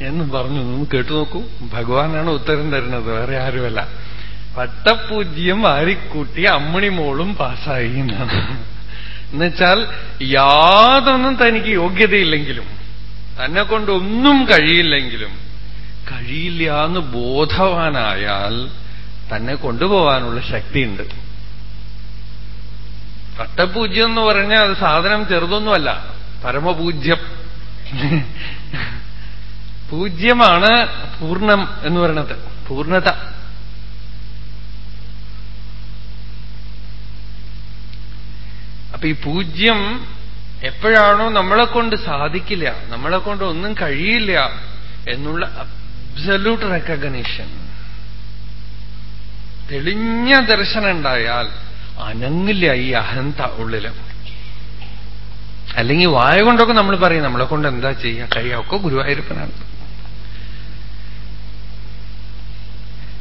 എന്ന് പറഞ്ഞു നിന്ന് കേട്ടു നോക്കൂ. ഭഗവാനാണ് ഉത്തരം തരുന്നത് വേറെ ആരുമല്ല. വട്ടപൂജ്യം വാരിക്കൂട്ടിയ അമ്മണിമോളും പാസായി എന്നാണ്. എന്നുവെച്ചാൽ യാതൊന്നും തനിക്ക് യോഗ്യതയില്ലെങ്കിലും തന്നെ കൊണ്ടൊന്നും കഴിയില്ലെങ്കിലും കഴിയില്ല എന്ന് ബോധവാനായാൽ തന്നെ കൊണ്ടുപോവാനുള്ള ശക്തിയുണ്ട്. കട്ടപൂജ്യം എന്ന് പറഞ്ഞാൽ അത് സാധനം ചെറുതൊന്നുമല്ല പരമപൂജ്യം. പൂജ്യമാണ് പൂർണം എന്ന് പറയുന്നത് പൂർണത. അപ്പൊ ഈ പൂജ്യം എപ്പോഴാണോ നമ്മളെ കൊണ്ട് സാധിക്കില്ല നമ്മളെ കൊണ്ട് ഒന്നും കഴിയില്ല എന്നുള്ള അബ്സല്യൂട്ട് റെക്കഗ്നീഷൻ തെളിഞ്ഞ ദർശനം ഉണ്ടായാൽ അനങ്ങില്ല ഈ അഹന്ത ഉള്ളിൽ. അല്ലെങ്കിൽ വായ കൊണ്ടൊക്കെ നമ്മൾ പറയും നമ്മളെ കൊണ്ട് എന്താ ചെയ്യുക കഴിയാം. ഒക്കെ ഗുരുവായൂരപ്പനാണ്.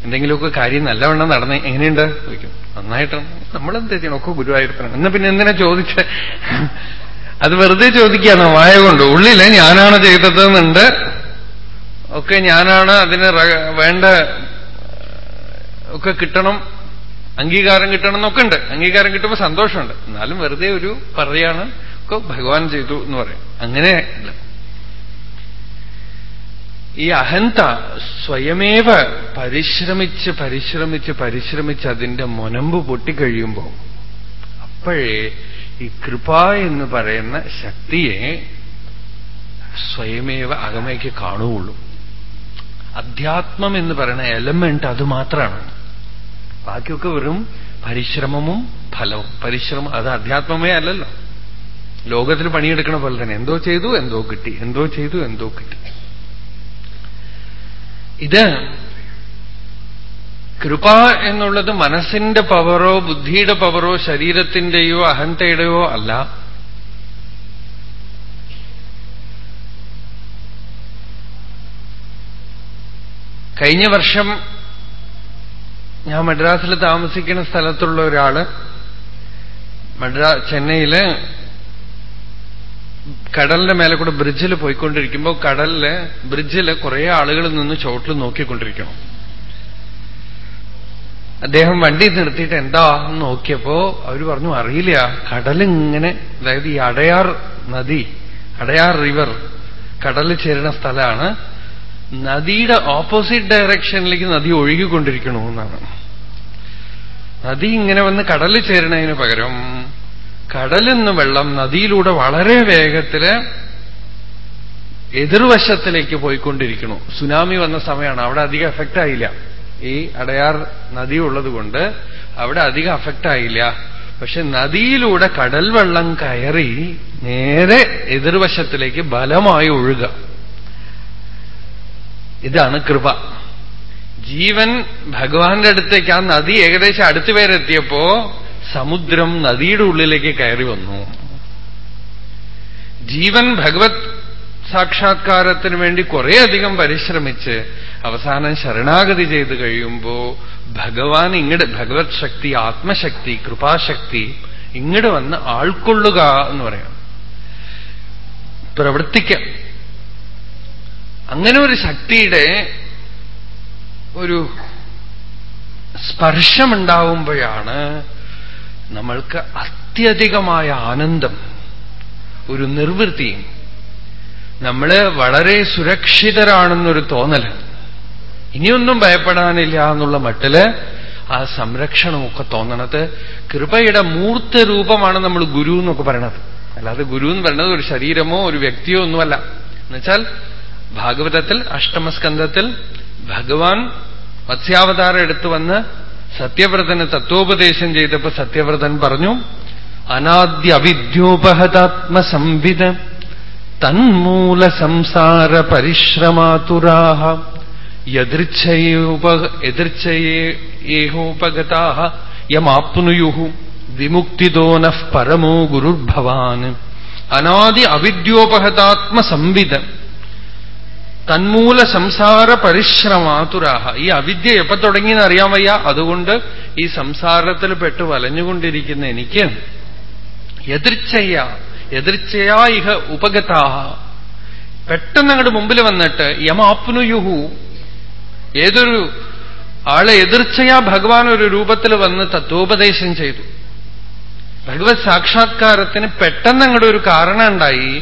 എന്തെങ്കിലുമൊക്കെ കാര്യം നല്ലവണ്ണം നടന്ന് എങ്ങനെയുണ്ട്? ചോദിക്കും. നന്നായിട്ടാണ്. നമ്മളെന്താ ചെയ്യണം? ഒക്കെ ഗുരുവായൂരപ്പനാണ്. എന്നാ പിന്നെ എന്തിനാ ചോദിച്ച? അത് വെറുതെ ചോദിക്കുകയാണ്. വായ കൊണ്ട്. ഉള്ളിൽ ഞാനാണ് ചെയ്തതെന്നുണ്ട്. ഒക്കെ ഞാനാണ് അതിന് വേണ്ട ഒക്കെ കിട്ടണം അംഗീകാരം കിട്ടണം എന്നൊക്കെ ഉണ്ട്. അംഗീകാരം കിട്ടുമ്പോൾ സന്തോഷമുണ്ട്. എന്നാലും വെറുതെ ഒരു പറയാണ് ഒക്കെ ഭഗവാൻ ചെയ്തു എന്ന് പറയും. അങ്ങനെ ഇല്ല ഈ അഹന്ത സ്വയമേവ പരിശ്രമിച്ച് പരിശ്രമിച്ച് പരിശ്രമിച്ച് അതിന്റെ മുനമ്പ് പൊട്ടിക്കഴിയുമ്പോൾ അപ്പോഴേ ഈ കൃപ എന്ന് പറയുന്ന ശക്തിയെ സ്വയമേവ അകമയ്ക്ക് കാണുകയുള്ളൂ. അധ്യാത്മം എന്ന് പറയുന്ന എലമെന്റ് അത് മാത്രമാണ് ബാക്കിയൊക്കെ വെറും പരിശ്രമവും ഫലവും. പരിശ്രമം അത് അധ്യാത്മമേ അല്ലല്ലോ. ലോകത്തിൽ പണിയെടുക്കണ പോലെ തന്നെ എന്തോ ചെയ്തു എന്തോ കിട്ടി. എന്തോ ചെയ്തു എന്തോ കിട്ടി. ഇത് കൃപ എന്നുള്ളത് മനസ്സിന്റെ പവറോ ബുദ്ധിയുടെ പവറോ ശരീരത്തിന്റെയോ അഹന്തയുടെയോ അല്ല. കഴിഞ്ഞ വർഷം ഞാൻ മദ്രാസിൽ താമസിക്കുന്ന സ്ഥലത്തുള്ള ഒരാൾ മദ്രാ ചെന്നൈയിൽ കടലിന്റെ മേലെ കൂടെ ബ്രിഡ്ജിൽ പോയിക്കൊണ്ടിരിക്കുമ്പോൾ കടലിൽ ബ്രിഡ്ജിൽ കുറെ ആളുകൾ നിന്ന് ചോട്ടിൽ നോക്കിക്കൊണ്ടിരിക്കണം അദ്ദേഹം വണ്ടി നിർത്തിയിട്ട് എന്താ എന്ന് നോക്കിയപ്പോ അവർ പറഞ്ഞു അറിയില്ല കടലിങ്ങനെ അതായത് ഈ അടയാർ നദി അടയാർ റിവർ കടലിൽ ചേരുന്ന സ്ഥലമാണ്. നദിയുടെ ഓപ്പോസിറ്റ് ഡയറക്ഷനിലേക്ക് നദി ഒഴുകിക്കൊണ്ടിരിക്കണമെന്നാണ്. നദി ഇങ്ങനെ വന്ന് കടലിൽ ചേരണതിന് പകരം കടലിൽ നിന്ന് വെള്ളം നദിയിലൂടെ വളരെ വേഗത്തിൽ എതിർവശത്തിലേക്ക് പോയിക്കൊണ്ടിരിക്കണു സുനാമി വന്ന സമയമാണ്. അവിടെ അധികം എഫക്റ്റ് ആയില്ല. ഈ അടയാർ നദി ഉള്ളതുകൊണ്ട് അവിടെ അധികം അഫക്റ്റ് ആയില്ല. പക്ഷെ നദിയിലൂടെ കടൽ വെള്ളം കയറി നേരെ എതിർവശത്തിലേക്ക് ബലമായി ഒഴുക ഇതാണ് കൃപ. ജീവൻ ഭഗവാന്റെ അടുത്തേക്ക് ആ നദി ഏകദേശം അടുത്തു പേരെത്തിയപ്പോ സമുദ്രം നദിയുടെ ഉള്ളിലേക്ക് കയറി വന്നു. ജീവൻ ഭഗവത് സാക്ഷാത്കാരത്തിന് വേണ്ടി കുറേയധികം പരിശ്രമിച്ച് അവസാനം ശരണാഗതി ചെയ്ത് കഴിയുമ്പോ ഭഗവാൻ ഇങ്ങട് ഭഗവത് ശക്തി ആത്മശക്തി കൃപാശക്തി ഇങ്ങട് വന്ന് ആൾക്കൊള്ളുക എന്ന് പറയാം. പ്രവർത്തിക്കാം. അങ്ങനെ ഒരു ശക്തിയുടെ ഒരു സ്പർശമുണ്ടാവുമ്പോഴാണ് നമ്മൾക്ക് അത്യധികമായ ആനന്ദം ഒരു നിർവൃത്തിയും നമ്മൾ വളരെ സുരക്ഷിതരാണെന്നൊരു തോന്നൽ ഇനിയൊന്നും ഭയപ്പെടാനില്ല എന്നുള്ള മട്ടിൽ ആ സംരക്ഷണമൊക്കെ തോന്നണത് കൃപയുടെ മൂർത്ത രൂപമാണ് നമ്മൾ ഗുരു എന്നൊക്കെ പറയണത്. അല്ലാതെ ഗുരു എന്ന് പറയുന്നത് ഒരു ശരീരമോ ഒരു വ്യക്തിയോ ഒന്നുമല്ല. എന്നുവെച്ചാൽ ഭാഗവതത്തിൽ അഷ്ടമസ്കന്ധത്തിൽ ഭഗവാൻ മത്സ്യാവതാരം എടുത്തു വന്ന് സത്യവ്രതന് തത്വോപദേശം ചെയ്തപ്പോ സത്യവ്രതൻ പറഞ്ഞു അനാദ്യ അവിദ്യോപഹതാത്മസംവിധ തന്മൂല സംസാര പരിശ്രമാതുരാഹ യദൃച്ഛയേഹോപഗതാ യമാപ്നുയു വിമുക്തിദോ നഃ പരമോ ഗുരുർഭവാൻ. അനാദി അവിദ്യോപഹതാത്മസംവിധം തന്മൂല സംസാര പരിശ്രമാതുരാഹ. ഈ അവിദ്യ എപ്പോ തുടങ്ങിയെന്ന് അറിയാൻ വയ്യ. അതുകൊണ്ട് ഈ സംസാരത്തിൽ പെട്ട് വലഞ്ഞുകൊണ്ടിരിക്കുന്ന എനിക്ക് എതിർച്ചയ്യ എതിർച്ചയാ ഇഹ ഉപഗതാഹ. പെട്ടെന്ന് അങ്ങോട്ട് മുമ്പിൽ വന്നിട്ട് യമാപ്നുയുഹു. ഏതൊരു ആളെ എതിർച്ചയാ ഭഗവാൻ ഒരു രൂപത്തിൽ വന്ന് തത്വോപദേശം ചെയ്തു. ഭഗവത് സാക്ഷാത്കാരത്തിന് പെട്ടെന്ന് അങ്ങോട്ട് ഒരു കാരണം ഉണ്ടായി.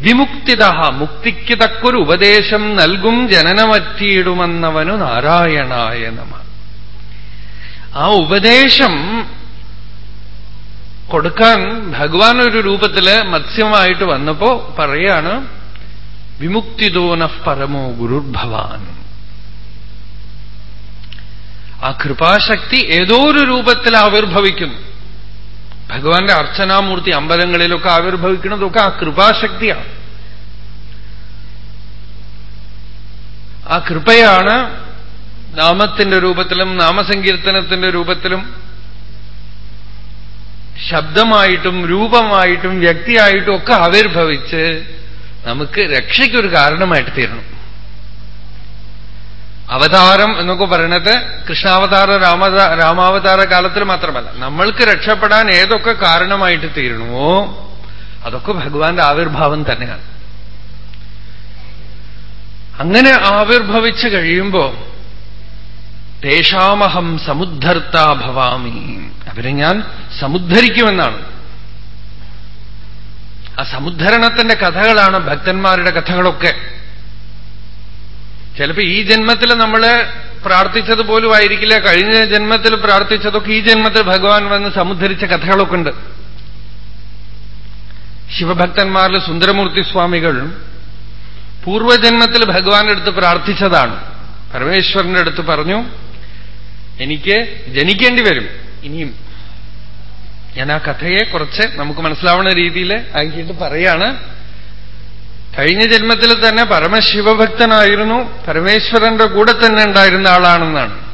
വിമുക്തിത മുക്തിക്ക് തക്കൊരു ഉപദേശം നൽകും ജനനമറ്റിയിടുമെന്നവനു നാരായണായ നമ. ആ ഉപദേശം കൊടുക്കാൻ ഭഗവാൻ ഒരു രൂപത്തിൽ മത്സ്യമായിട്ട് വന്നപ്പോ പറയാണ് വിമുക്തിദോന പരമോ ഗുരുർഭവാൻ. ആ കൃപാശക്തി ഏതോ ഒരു രൂപത്തിൽ ആവിർഭവിക്കുന്നു ഭഗവാന്റെ അർച്ചനാമൂർത്തി അമ്പലങ്ങളിലൊക്കെ ആവിർഭവിക്കുന്നതൊക്കെ ആ കൃപാശക്തിയാണ്. ആ കൃപയാണ് നാമത്തിന്റെ രൂപത്തിലും നാമസങ്കീർത്തനത്തിന്റെ രൂപത്തിലും ശബ്ദമായിട്ടും രൂപമായിട്ടും വ്യക്തിയായിട്ടും ഒക്കെ ആവിർഭവിച്ച് നമുക്ക് രക്ഷയ്ക്കൊരു കാരണമായിട്ട് തീരണം. അവതാരം എന്നൊക്കെ പറയണത് കൃഷ്ണാവതാര രാമ രാമാവതാര കാലത്തിൽ മാത്രമല്ല. നമ്മൾക്ക് രക്ഷപ്പെടാൻ ഏതൊക്കെ കാരണമായിട്ട് തീരണമോ അതൊക്കെ ഭഗവാന്റെ ആവിർഭാവം തന്നെയാണ്. അങ്ങനെ ആവിർഭവിച്ചു കഴിയുമ്പോ തേഷാമഹം സമുദ്ധർത്താ ഭവാമി. അവരെ ഞാൻ സമുദ്ധരിക്കുമെന്നാണ്. ആ സമുദ്ധരണത്തിന്റെ കഥകളാണ് ഭക്തന്മാരുടെ കഥകളൊക്കെ. ചിലപ്പോ ഈ ജന്മത്തിൽ നമ്മൾ പ്രാർത്ഥിച്ചത് പോലും ആയിരിക്കില്ല. കഴിഞ്ഞ ജന്മത്തിൽ പ്രാർത്ഥിച്ചതൊക്കെ ഈ ജന്മത്തിൽ ഭഗവാൻ വന്ന് സമുദ്ധരിച്ച കഥകളൊക്കെ ഉണ്ട് ശിവഭക്തന്മാരിൽ സുന്ദരമൂർത്തി സ്വാമികൾ പൂർവജന്മത്തിൽ ഭഗവാന്റെ അടുത്ത് പ്രാർത്ഥിച്ചതാണ്. പരമേശ്വരന്റെ അടുത്ത് പറഞ്ഞു എനിക്ക് ജനിക്കേണ്ടി വരും. ഇനിയും ഞാൻ ആ കഥയെ കുറച്ച് നമുക്ക് മനസ്സിലാവുന്ന രീതിയിൽ ആക്കിയിട്ട് പറയാണ്. കഴിഞ്ഞ ജന്മത്തിൽ തന്നെ പരമശിവഭക്തനായിരുന്നു. പരമേശ്വരന്റെ കൂടെ തന്നെ ഉണ്ടായിരുന്ന ആളാണെന്നാണ്.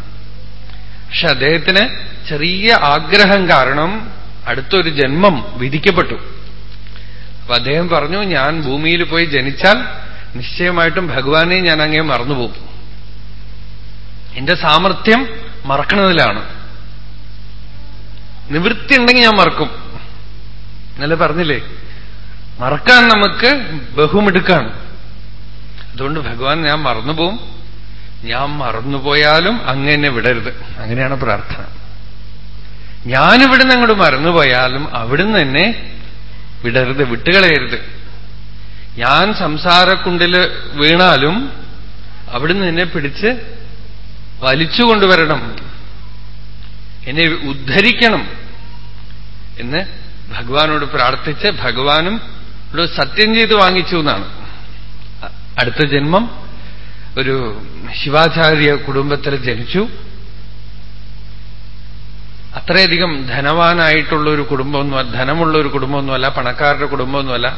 പക്ഷെ അദ്ദേഹത്തിന് ചെറിയ ആഗ്രഹം കാരണം അടുത്തൊരു ജന്മം വിധിക്കപ്പെട്ടു. അപ്പൊ അദ്ദേഹം പറഞ്ഞു ഞാൻ ഭൂമിയിൽ പോയി ജനിച്ചാൽ നിശ്ചയമായിട്ടും ഭഗവാനെ ഞാൻ അങ്ങേ മറന്നുപോകും. എന്റെ സാമർഥ്യം മറക്കണതിലാണ്. നിവൃത്തി ഉണ്ടെങ്കിൽ ഞാൻ മറക്കും. എന്നല്ലേ പറഞ്ഞില്ലേ? മറക്കാൻ നമുക്ക് ബഹുമിടുക്കാണ്. അതുകൊണ്ട് ഭഗവാൻ ഞാൻ മറന്നുപോകും ഞാൻ മറന്നുപോയാലും അങ്ങനെ വിടരുത്. അങ്ങനെയാണ് പ്രാർത്ഥന. ഞാനിവിടുന്ന് അങ്ങോട്ട് മറന്നുപോയാലും അവിടുന്ന് തന്നെ വിടരുത് വിട്ടുകളയരുത്. ഞാൻ സംസാരക്കുണ്ടിൽ വീണാലും അവിടുന്ന് എന്നെ പിടിച്ച് വലിച്ചുകൊണ്ടുവരണം എന്നെ ഉദ്ധരിക്കണം എന്ന് ഭഗവാനോട് പ്രാർത്ഥിച്ച് ഭഗവാനും ഇവിടെ സത്യം ചെയ്ത് വാങ്ങിച്ചു എന്നാണ്. അടുത്ത ജന്മം ഒരു ശിവാചാര്യ കുടുംബത്തിൽ ജനിച്ചു. അത്രയധികം ധനവാനായിട്ടുള്ള ഒരു കുടുംബമൊന്നുമല്ല ധനമുള്ള ഒരു കുടുംബമൊന്നുമല്ല പണക്കാരുടെ കുടുംബമൊന്നുമല്ല.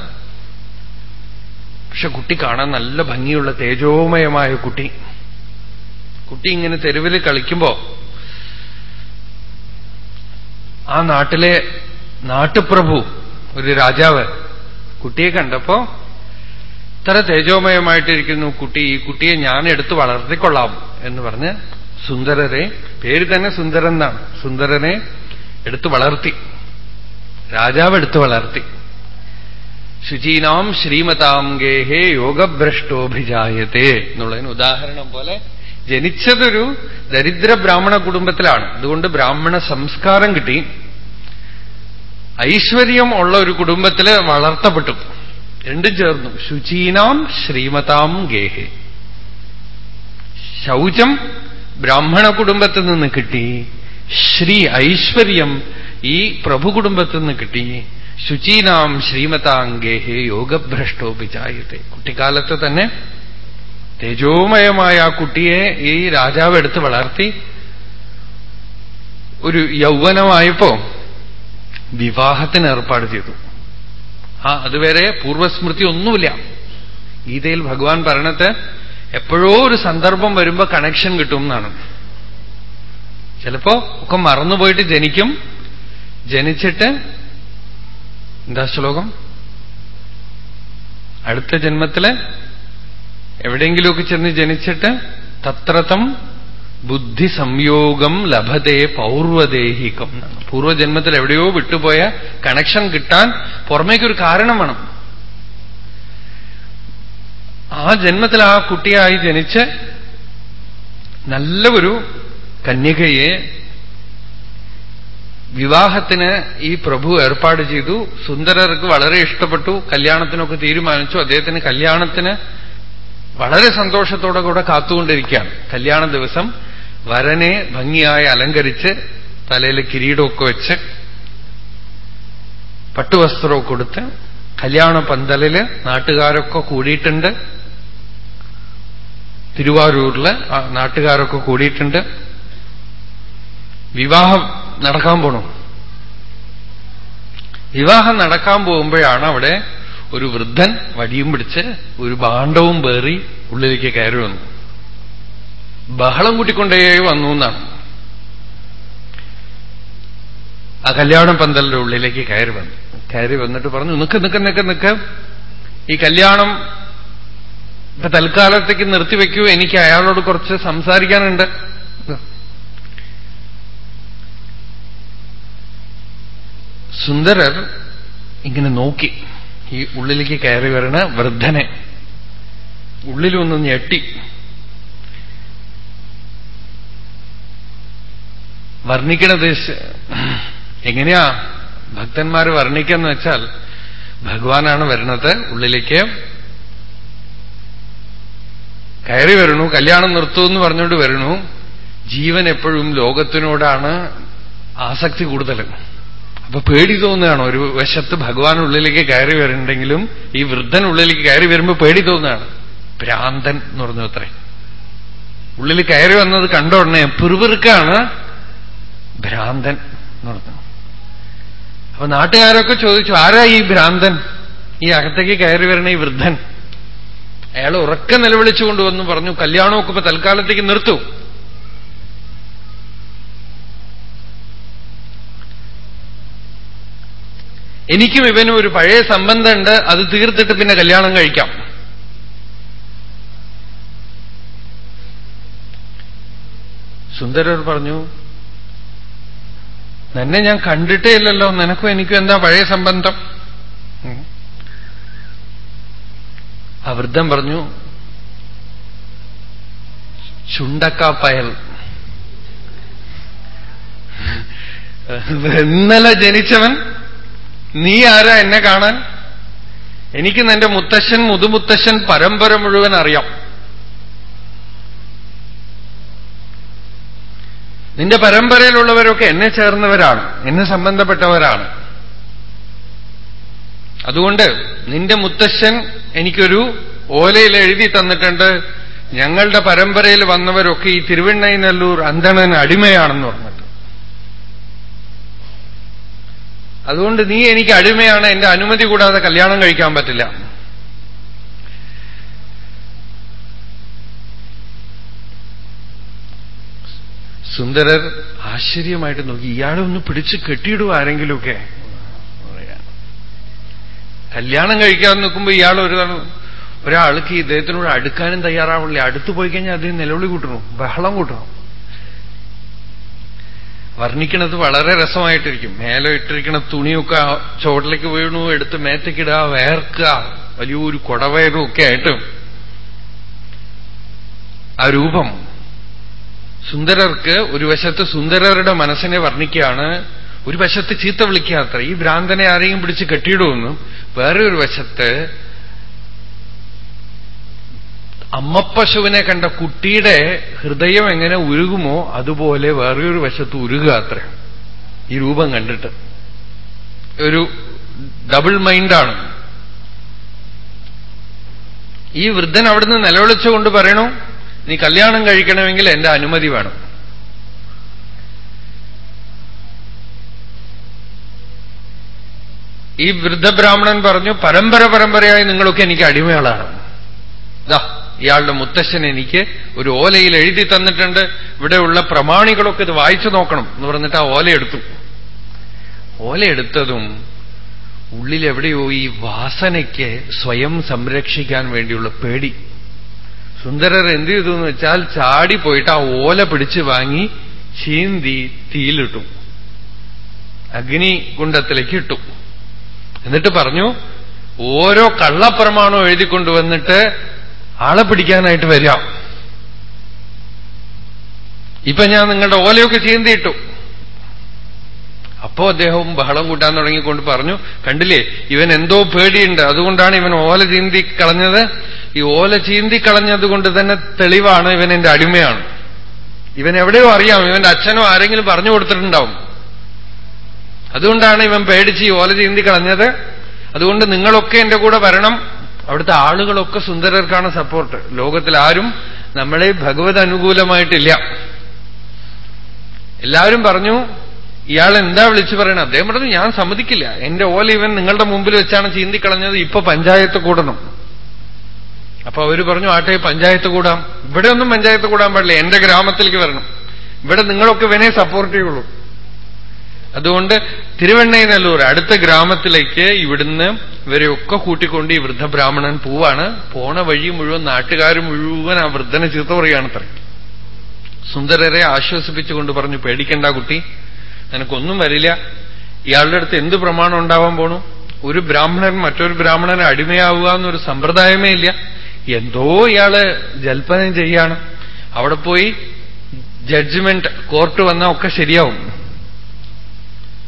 പക്ഷെ കുട്ടി കാണാൻ നല്ല ഭംഗിയുള്ള തേജോമയമായ കുട്ടി. കുട്ടി ഇങ്ങനെ തെരുവിൽ കളിക്കുമ്പോ ആ നാട്ടിലെ നാട്ടുപ്രഭു ഒരു രാജാവ് കുട്ടിയെ കണ്ടപ്പോ ഇത്ര തേജോമയമായിട്ടിരിക്കുന്നു കുട്ടി ഈ കുട്ടിയെ ഞാൻ എടുത്ത് വളർത്തിക്കൊള്ളാം എന്ന് പറഞ്ഞ് സുന്ദരരെ പേര് തന്നെ സുന്ദരൻ എന്നാണ് സുന്ദരനെ എടുത്തു വളർത്തി. രാജാവ് എടുത്തു വളർത്തി. ശുചീനാം ശ്രീമതാം ഗേഹേ യോഗഭ്രഷ്ടോഭിജായത്തെ എന്നുള്ളതിന് ഉദാഹരണം പോലെ ജനിച്ചതൊരു ദരിദ്ര ബ്രാഹ്മണ കുടുംബത്തിലാണ്. അതുകൊണ്ട് ബ്രാഹ്മണ സംസ്കാരം കിട്ടി. ഐശ്വര്യം ഉള്ള ഒരു കുടുംബത്തിൽ വളർത്തപ്പെട്ടു. രണ്ടും ചേർന്നു. ശുചീനാം ശ്രീമതാം ഗേഹെ. ശൗചം ബ്രാഹ്മണ കുടുംബത്തിൽ നിന്ന് കിട്ടി. ശ്രീ ഐശ്വര്യം ഈ പ്രഭു കുടുംബത്തിൽ നിന്ന് കിട്ടി. ശുചീനാം ശ്രീമതാംഗേഹേ യോഗഭ്രഷ്ടോപിചായത്തെ. കുട്ടിക്കാലത്ത് തന്നെ തേജോമയമായ ആ കുട്ടിയെ ഈ രാജാവ് എടുത്ത് വളർത്തി. ഒരു യൗവനമായപ്പോ വിവാഹത്തിന് ഏർപ്പാട് ചെയ്തു. ആ അതുവരെ പൂർവസ്മൃതി ഒന്നുമില്ല. ഗീതയിൽ ഭഗവാൻ പറഞ്ഞത് എപ്പോഴോ ഒരു സന്ദർഭം വരുമ്പോ കണക്ഷൻ കിട്ടും എന്നാണ് ചിലപ്പോ ഒക്കെ മറന്നുപോയിട്ട് ജനിക്കും. ജനിച്ചിട്ട് എന്താ ശ്ലോകം? അടുത്ത ജന്മത്തിൽ എവിടെയെങ്കിലുമൊക്കെ ചെന്ന് ജനിച്ചിട്ട് തത്രതം ബുദ്ധി സംയോഗം ലഭതേ പൗർവദേഹികം പൂർവജന്മത്തിൽ എവിടെയോ വിട്ടുപോയ കണക്ഷൻ കിട്ടാൻ പുറമേക്കൊരു കാരണം വേണം. ആ ജന്മത്തിൽ ആ കുട്ടിയായി ജനിച്ച് നല്ല ഒരു കന്യകയെ വിവാഹത്തിന് ഈ പ്രഭു ഏർപ്പാട് ചെയ്തു. സുന്ദരർക്ക് വളരെ ഇഷ്ടപ്പെട്ടു. കല്യാണത്തിനൊക്കെ തീരുമാനിച്ചു. അദ്ദേഹത്തിന് കല്യാണത്തിന് വളരെ സന്തോഷത്തോടെ കൂടെ കാത്തുകൊണ്ടിരിക്കുകയാണ്. കല്യാണ ദിവസം വരനെ ഭംഗിയായി അലങ്കരിച്ച് തലയിൽ കിരീടമൊക്കെ വെച്ച് പട്ടുവസ്ത്രമൊക്കെ കൊടുത്ത് കല്യാണ പന്തലിൽ നാട്ടുകാരൊക്കെ കൂടിയിട്ടുണ്ട്. തിരുവാരൂരിൽ നാട്ടുകാരൊക്കെ കൂടിയിട്ടുണ്ട്. വിവാഹം നടക്കാൻ പോണു. വിവാഹം നടക്കാൻ പോകുമ്പോഴാണ് അവിടെ ഒരു വൃദ്ധൻ വടിയും പിടിച്ച് ഒരു ഭാണ്ഡവും പേറി ഉള്ളിലേക്ക് കയറി വന്നു ബഹളം കൂട്ടിക്കൊണ്ടേ വന്നു എന്നാണ്. ആ കല്യാണ പന്തലിന്റെ ഉള്ളിലേക്ക് കയറി വന്നു. കയറി വന്നിട്ട് പറഞ്ഞു നിക്ക് നിക്ക് നിക്ക് നിക്ക്. ഈ കല്യാണം ഇപ്പൊ തൽക്കാലത്തേക്ക് നിർത്തിവെക്കൂ എനിക്ക് അയാളോട് കുറച്ച് സംസാരിക്കാനുണ്ട്. സുന്ദരർ ഇങ്ങനെ നോക്കി. ഈ ഉള്ളിലേക്ക് കയറി വരണ വൃദ്ധനെ ഉള്ളിലൊന്ന് ഞെട്ടി. വർണിക്കണത് എങ്ങനെയാ ഭക്തന്മാർ വർണിക്കുന്ന വെച്ചാൽ ഭഗവാനാണ് വരുന്നത് ഉള്ളിലേക്ക് കയറി വരണു കല്യാണം നിർത്തൂ എന്ന് പറഞ്ഞുകൊണ്ട് വരണു. ജീവൻ എപ്പോഴും ലോകത്തിനോടാണ് ആസക്തി കൂടുതൽ. അപ്പൊ പേടി തോന്നുകയാണ് ഒരു വശത്ത് ഭഗവാൻ ഉള്ളിലേക്ക് കയറി വരുന്നുണ്ടെങ്കിലും ഈ വൃദ്ധൻ ഉള്ളിലേക്ക് കയറി വരുമ്പോൾ പേടി തോന്നുകയാണ്. ഭ്രാന്തൻ എന്ന് പറഞ്ഞു അത്രേ ഉള്ളിൽ കയറി വന്നത് കണ്ട ഉടനെ പിറുപിറുക്കാണ് ഭ്രാന്തൻ എന്ന് പറഞ്ഞു. അപ്പൊ നാട്ടുകാരൊക്കെ ചോദിച്ചു ആരാ ഈ ഭ്രാന്തൻ? ഈ അകത്തേക്ക് കയറി വരണ ഈ വൃദ്ധൻ? അയാൾ ഉറക്കം നിലവിളിച്ചുകൊണ്ടുവന്നു പറഞ്ഞു കല്യാണമൊക്കെ ഇപ്പൊ തൽക്കാലത്തേക്ക് നിർത്തൂ. എനിക്കും ഇവനും ഒരു പഴയ സംബന്ധമുണ്ട് അത് തീർത്തിട്ട് പിന്നെ കല്യാണം കഴിക്കാം. സുന്ദരർ പറഞ്ഞു നിന്നെ ഞാൻ കണ്ടിട്ടേ ഇല്ലല്ലോ. നിനക്കും എനിക്കും എന്താ പഴയ സംബന്ധം? ആ വൃദ്ധം പറഞ്ഞു ചുണ്ടക്കാപ്പയൽ ഇന്നലെ ജനിച്ചവൻ നീ ആരാ എന്നെ കാണാൻ? എനിക്ക് നിന്റെ മുത്തശ്ശൻ മുതുമുത്തശ്ശൻ പരമ്പര മുഴുവൻ അറിയാം. നിന്റെ പരമ്പരയിലുള്ളവരൊക്കെ എന്നെ ചേർന്നവരാണ് എന്നെ സംബന്ധപ്പെട്ടവരാണ്. അതുകൊണ്ട് നിന്റെ മുത്തശ്ശൻ എനിക്കൊരു ഓലയിൽ എഴുതി തന്നിട്ടുണ്ട്. ഞങ്ങളുടെ പരമ്പരയിൽ വന്നവരൊക്കെ ഈ തിരുവണ്ണൈനല്ലൂർ അന്തണൻ അടിമയാണെന്ന് പറഞ്ഞിട്ട്. അതുകൊണ്ട് നീ എനിക്ക് അടിമയാണ് എന്റെ അനുമതി കൂടാതെ കല്യാണം കഴിക്കാൻ പറ്റില്ല. സുന്ദരർ ആശ്ചര്യമായിട്ട് നോക്കി. ഇയാളെ ഒന്ന് പിടിച്ച് കെട്ടിയിടുക ആരെങ്കിലുമൊക്കെ? കല്യാണം കഴിക്കാൻ നിൽക്കുമ്പോൾ ഇയാൾ ഒരു ഒരാൾക്ക് ഇദ്ദേഹത്തിനോട് അടുക്കാനും തയ്യാറാവില്ല അടുത്തു പോയി കഴിഞ്ഞാൽ അദ്ദേഹം നിലവിളി കൂട്ടണം ബഹളം കൂട്ടണം. വർണിക്കണത് വളരെ രസമായിട്ടിരിക്കും. മേലെ ഇട്ടിരിക്കുന്ന തുണിയൊക്കെ ചോട്ടിലേക്ക് വീണു എടുത്ത് മേത്തക്കിടുക വേർക്കുക വലിയൊരു കുടവയറും ഒക്കെ ആയിട്ട് ആ രൂപം സുന്ദരർക്ക് ഒരു വശത്ത് സുന്ദരരുടെ മനസ്സിനെ വർണിക്കുകയാണ് ഒരു വശത്ത് ചീത്ത വിളിക്കാത്ര ഈ ഭ്രാന്തനെ ആരെയും പിടിച്ച് കെട്ടിയിടുമെന്നും വേറെ ഒരു വശത്ത് അമ്മപ്പശുവിനെ കണ്ട കുട്ടിയുടെ ഹൃദയം എങ്ങനെ ഉരുകുമോ അതുപോലെ വേറൊരു വശത്ത് ഉരുകാത്ര ഈ രൂപം കണ്ടിട്ട്. ഒരു ഡബിൾ മൈൻഡാണ്. ഈ വൃദ്ധൻ അവിടുന്ന് നിലവിളിച്ചുകൊണ്ട് പറയണു നീ കല്യാണം കഴിക്കണമെങ്കിൽ എന്റെ അനുമതി വേണം. ഈ വൃദ്ധബ്രാഹ്മണൻ പറഞ്ഞു പരമ്പര പരമ്പരയായി നിങ്ങളൊക്കെ എനിക്ക് അടിമകളാണ്. ഇതാ ഇയാളുടെ മുത്തശ്ശൻ എനിക്ക് ഒരു ഓലയിൽ എഴുതി തന്നിട്ടുണ്ട്. ഇവിടെയുള്ള പ്രമാണികളൊക്കെ ഇത് വായിച്ചു നോക്കണം എന്ന് പറഞ്ഞിട്ട് ആ ഓല എടുത്തു. ഓല എടുത്തതും ഉള്ളിലെവിടെയോ ഈ വാസനയ്ക്ക് സ്വയം സംരക്ഷിക്കാൻ വേണ്ടിയുള്ള പേടി. സുന്ദരർ എന്ത് ചെയ്തു എന്ന് വെച്ചാൽ ചാടിപ്പോയിട്ട് ആ ഓല പിടിച്ചു വാങ്ങി ചീന്തി തീയിലിട്ടു. അഗ്നികുണ്ടത്തിലേക്ക് ഇട്ടു. എന്നിട്ട് പറഞ്ഞു ഓരോ കള്ളപ്രമാണോ എഴുതിക്കൊണ്ടുവന്നിട്ട് ആളെ പിടിക്കാനായിട്ട് വരാം ഇപ്പൊ ഞാൻ നിങ്ങളുടെ ഓലയൊക്കെ ചീന്തിയിട്ടു. അപ്പോ അദ്ദേഹവും ബഹളം കൂട്ടാൻ തുടങ്ങിക്കൊണ്ട് പറഞ്ഞു കണ്ടില്ലേ ഇവൻ എന്തോ പേടിയുണ്ട്. അതുകൊണ്ടാണ് ഇവൻ ഓല ചീന്തി കളഞ്ഞത്. ഈ ഓല ചീന്തി കളഞ്ഞതുകൊണ്ട് തന്നെ തെളിവാണ് ഇവൻ എന്റെ അടിമയാണ്. ഇവൻ എവിടെയോ അറിയാം. ഇവന്റെ അച്ഛനോ ആരെങ്കിലും പറഞ്ഞു കൊടുത്തിട്ടുണ്ടാവും. അതുകൊണ്ടാണ് ഇവൻ പേടിച്ച് ഈ ഓല ചീന്തി കളഞ്ഞത്. അതുകൊണ്ട് നിങ്ങളൊക്കെ എന്റെ കൂടെ വരണം. അവിടുത്തെ ആളുകളൊക്കെ സുന്ദരർക്കാണ് സപ്പോർട്ട്. ലോകത്തിൽ ആരും നമ്മളെ ഭഗവത് അനുകൂലമായിട്ടില്ല എല്ലാവരും പറഞ്ഞു ഇയാൾ എന്താ വിളിച്ചു പറയണത് അദ്ദേഹം പറഞ്ഞു ഞാൻ സമ്മതിക്കില്ല. എന്റെ ഓല ഇവൻ നിങ്ങളുടെ മുമ്പിൽ വെച്ചാണ് ചീന്തിക്കളഞ്ഞത്. ഇപ്പൊ പഞ്ചായത്ത് കൂടണം. അപ്പൊ അവർ പറഞ്ഞു ആട്ടെ പഞ്ചായത്ത് കൂടാം. ഇവിടെ ഒന്നും പഞ്ചായത്ത് കൂടാൻ പാടില്ല. എന്റെ ഗ്രാമത്തിലേക്ക് വരണം. ഇവിടെ നിങ്ങളൊക്കെ ഇവനെ സപ്പോർട്ട് ചെയ്യുള്ളൂ. അതുകൊണ്ട് തിരുവണ്ണൈനല്ലൂർ അടുത്ത ഗ്രാമത്തിലേക്ക് ഇവിടുന്ന് ഇവരെയൊക്കെ കൂട്ടിക്കൊണ്ട് ഈ വൃദ്ധബ്രാഹ്മണൻ പോവാണ്. പോണ വഴി മുഴുവൻ നാട്ടുകാർ മുഴുവൻ ആ വൃദ്ധനെ ചീത്ത പറയുകയാണ് സുന്ദരരെ ആശ്വസിപ്പിച്ചുകൊണ്ട് പറഞ്ഞു പേടിക്കണ്ട കുട്ടി. നിനക്കൊന്നും വരില്ല. ഇയാളുടെ അടുത്ത് എന്ത് പ്രമാണം ഉണ്ടാവാൻ പോണു? ഒരു ബ്രാഹ്മണൻ മറ്റൊരു ബ്രാഹ്മണന് അടിമയാവുക എന്നൊരു സമ്പ്രദായമേ ഇല്ല. എന്തോ ഇയാൾ ജൽപ്പനം ചെയ്യാണ്. അവിടെ പോയി ജഡ്ജ്മെന്റ് കോർട്ട് വന്നാൽ ഒക്കെ ശരിയാവും.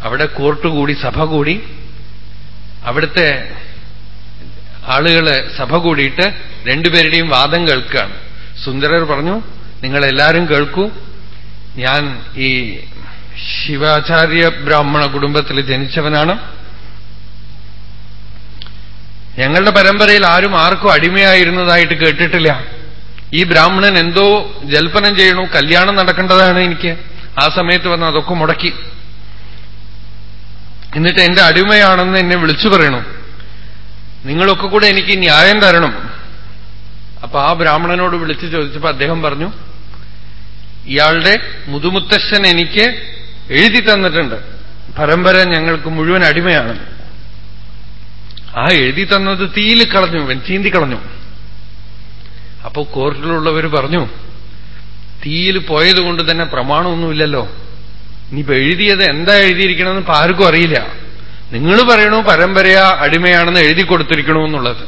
അവിടെ കോർട്ട് കൂടി സഭ കൂടി. അവിടുത്തെ ആളുകൾ സഭ കൂടിയിട്ട് രണ്ടുപേരുടെയും വാദം കേൾക്കുകയാണ് സുന്ദരർ പറഞ്ഞു നിങ്ങളെല്ലാവരും കേൾക്കൂ. ഞാൻ ഈ ശിവാചാര്യ ബ്രാഹ്മണ കുടുംബത്തിൽ ജനിച്ചവനാണ്. ഞങ്ങളുടെ പരമ്പരയിൽ ആരും ആർക്കും അടിമയായിരുന്നതായിട്ട് കേട്ടിട്ടില്ല. ഈ ബ്രാഹ്മണൻ എന്തോ ജൽപ്പനം ചെയ്യണു കല്യാണം നടക്കേണ്ടതാണ് എനിക്ക്. ആ സമയത്ത് വന്ന് അതൊക്കെ മുടക്കി. എന്നിട്ട് എന്റെ അടിമയാണെന്ന് എന്നെ വിളിച്ചു പറയണു. നിങ്ങളൊക്കെ കൂടെ എനിക്ക് ന്യായം തരണം. അപ്പൊ ആ ബ്രാഹ്മണനോട് വിളിച്ചു ചോദിച്ചപ്പോ അദ്ദേഹം പറഞ്ഞു ഇയാളുടെ മുതുമുത്തശ്ശൻ എനിക്ക് എഴുതി തന്നിട്ടുണ്ട്. പരമ്പര ഞങ്ങൾക്ക് മുഴുവൻ അടിമയാണ്. ആ എഴുതി തന്നത് തീയിൽ കളഞ്ഞു ചീന്തി കളഞ്ഞു. അപ്പോ കോർട്ടിലുള്ളവർ പറഞ്ഞു തീയിൽ പോയതുകൊണ്ട് തന്നെ പ്രമാണമൊന്നുമില്ലല്ലോ. ഇനിയിപ്പോ എഴുതിയത് എന്താ എഴുതിയിരിക്കണമെന്ന് ആർക്കും അറിയില്ല. നിങ്ങൾ പറയണു പരമ്പരയാ അടിമയാണെന്ന് എഴുതി കൊടുത്തിരിക്കണമെന്നുള്ളത്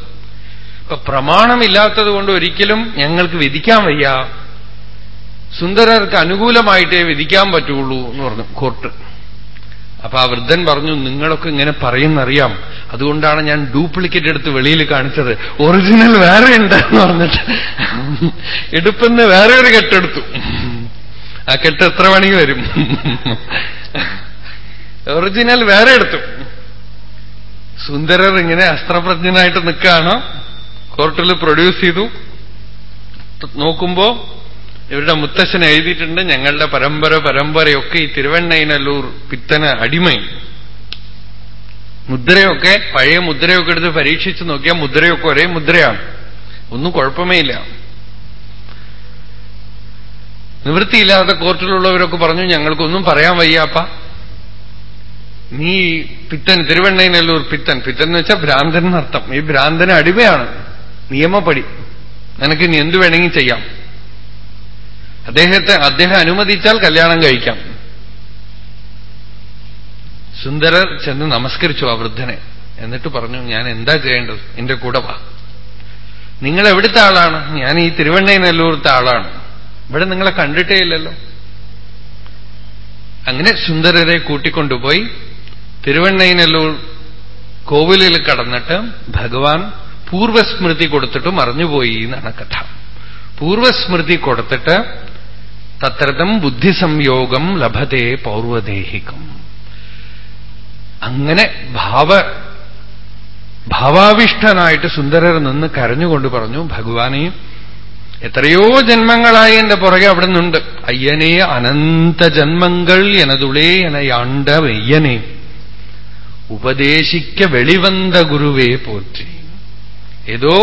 ഇപ്പൊ പ്രമാണമില്ലാത്തത് കൊണ്ട് ഒരിക്കലും ഞങ്ങൾക്ക് വിധിക്കാൻ വയ്യ. സുന്ദരർക്ക് അനുകൂലമായിട്ടേ വിധിക്കാൻ പറ്റുള്ളൂ എന്ന് പറഞ്ഞു കോർട്ട്. അപ്പൊ ആ വൃദ്ധൻ പറഞ്ഞു നിങ്ങളൊക്കെ ഇങ്ങനെ പറയുന്നറിയാം. അതുകൊണ്ടാണ് ഞാൻ ഡ്യൂപ്ലിക്കേറ്റ് എടുത്ത് വെളിയിൽ കാണിച്ചത്. ഒറിജിനൽ വേറെ ഉണ്ടെന്ന് പറഞ്ഞിട്ട്. എടുപ്പെന്ന് വേറെ ഒരു കെട്ടെടുത്തു. ആ കെട്ട് എത്ര മണി വരും. ഒറിജിനൽ വേറെ എടുത്തു. സുന്ദരർ ഇങ്ങനെ അസ്ത്രപ്രജ്ഞനായിട്ട് നിൽക്കുകയാണ്. കോർട്ടിൽ പ്രൊഡ്യൂസ് ചെയ്തു. നോക്കുമ്പോ ഇവരുടെ മുത്തശ്ശൻ എഴുതിയിട്ടുണ്ട് ഞങ്ങളുടെ പരമ്പര പരമ്പരയൊക്കെ ഈ തിരുവണ്ണൈനല്ലൂർ പിത്തന അടിമയും. മുദ്രയൊക്കെ പഴയ മുദ്രയൊക്കെ എടുത്ത് പരീക്ഷിച്ച് നോക്കിയാൽ മുദ്രയൊക്കെ ഒരേ മുദ്രയാണ്. ഒന്നും കുഴപ്പമേ ഇല്ല. നിവൃത്തിയില്ലാത്ത കോർട്ടിലുള്ളവരൊക്കെ പറഞ്ഞു ഞങ്ങൾക്കൊന്നും പറയാൻ വയ്യാപ്പ. നീ പിത്തൻ തിരുവണ്ണൈനല്ലൂർ പിത്തൻ. പിത്തൻ എന്ന് വെച്ചാൽ ഭ്രാന്തൻ എന്നർത്ഥം. ഈ ഭ്രാന്തന് അടിമയാണ്. നിയമപടി നിനക്ക് ഇനി എന്തു വേണമെങ്കിൽ ചെയ്യാം. അദ്ദേഹത്തെ അദ്ദേഹം അനുമതിച്ചാൽ കല്യാണം കഴിക്കാം. സുന്ദരർ ചെന്ന് നമസ്കരിച്ചു ആ വൃദ്ധനെ. എന്നിട്ട് പറഞ്ഞു ഞാൻ എന്താ ചെയ്യേണ്ടത്? എന്റെ കൂടെ വാ. നിങ്ങൾ എവിടുത്തെ ആളാണ്? ഞാൻ ഈ തിരുവണ്ണയിനല്ലൂർത്തെ ആളാണ്. ഇവിടെ നിങ്ങളെ കണ്ടിട്ടേ ഇല്ലല്ലോ. അങ്ങനെ സുന്ദരരെ കൂട്ടിക്കൊണ്ടുപോയി തിരുവണ്ണയിനല്ലൂർ കോവിലിൽ കടന്നിട്ട് ഭഗവാൻ പൂർവസ്മൃതി കൊടുത്തിട്ട് മറഞ്ഞുപോയി എന്നാണ് കഥ. പൂർവസ്മൃതി കൊടുത്തിട്ട് തത്രതം ബുദ്ധിസംയോഗം ലഭത്തെ പൗർവദേഹികം. അങ്ങനെ ഭാവ ഭാവാവിഷ്ടനായിട്ട് സുന്ദരർ നിന്ന് കരഞ്ഞുകൊണ്ട് പറഞ്ഞു ഭഗവാനെ എത്രയോ ജന്മങ്ങളായി എന്റെ പുറകെ അവിടെ നിന്നുണ്ട് അയ്യനെ അനന്ത ജന്മങ്ങൾ എനതുളേ എനയാണ്ട വെയ്യനെ. ഉപദേശിക്ക വെളിവന്ത ഗുരുവേ പോറ്റി. ഏതോ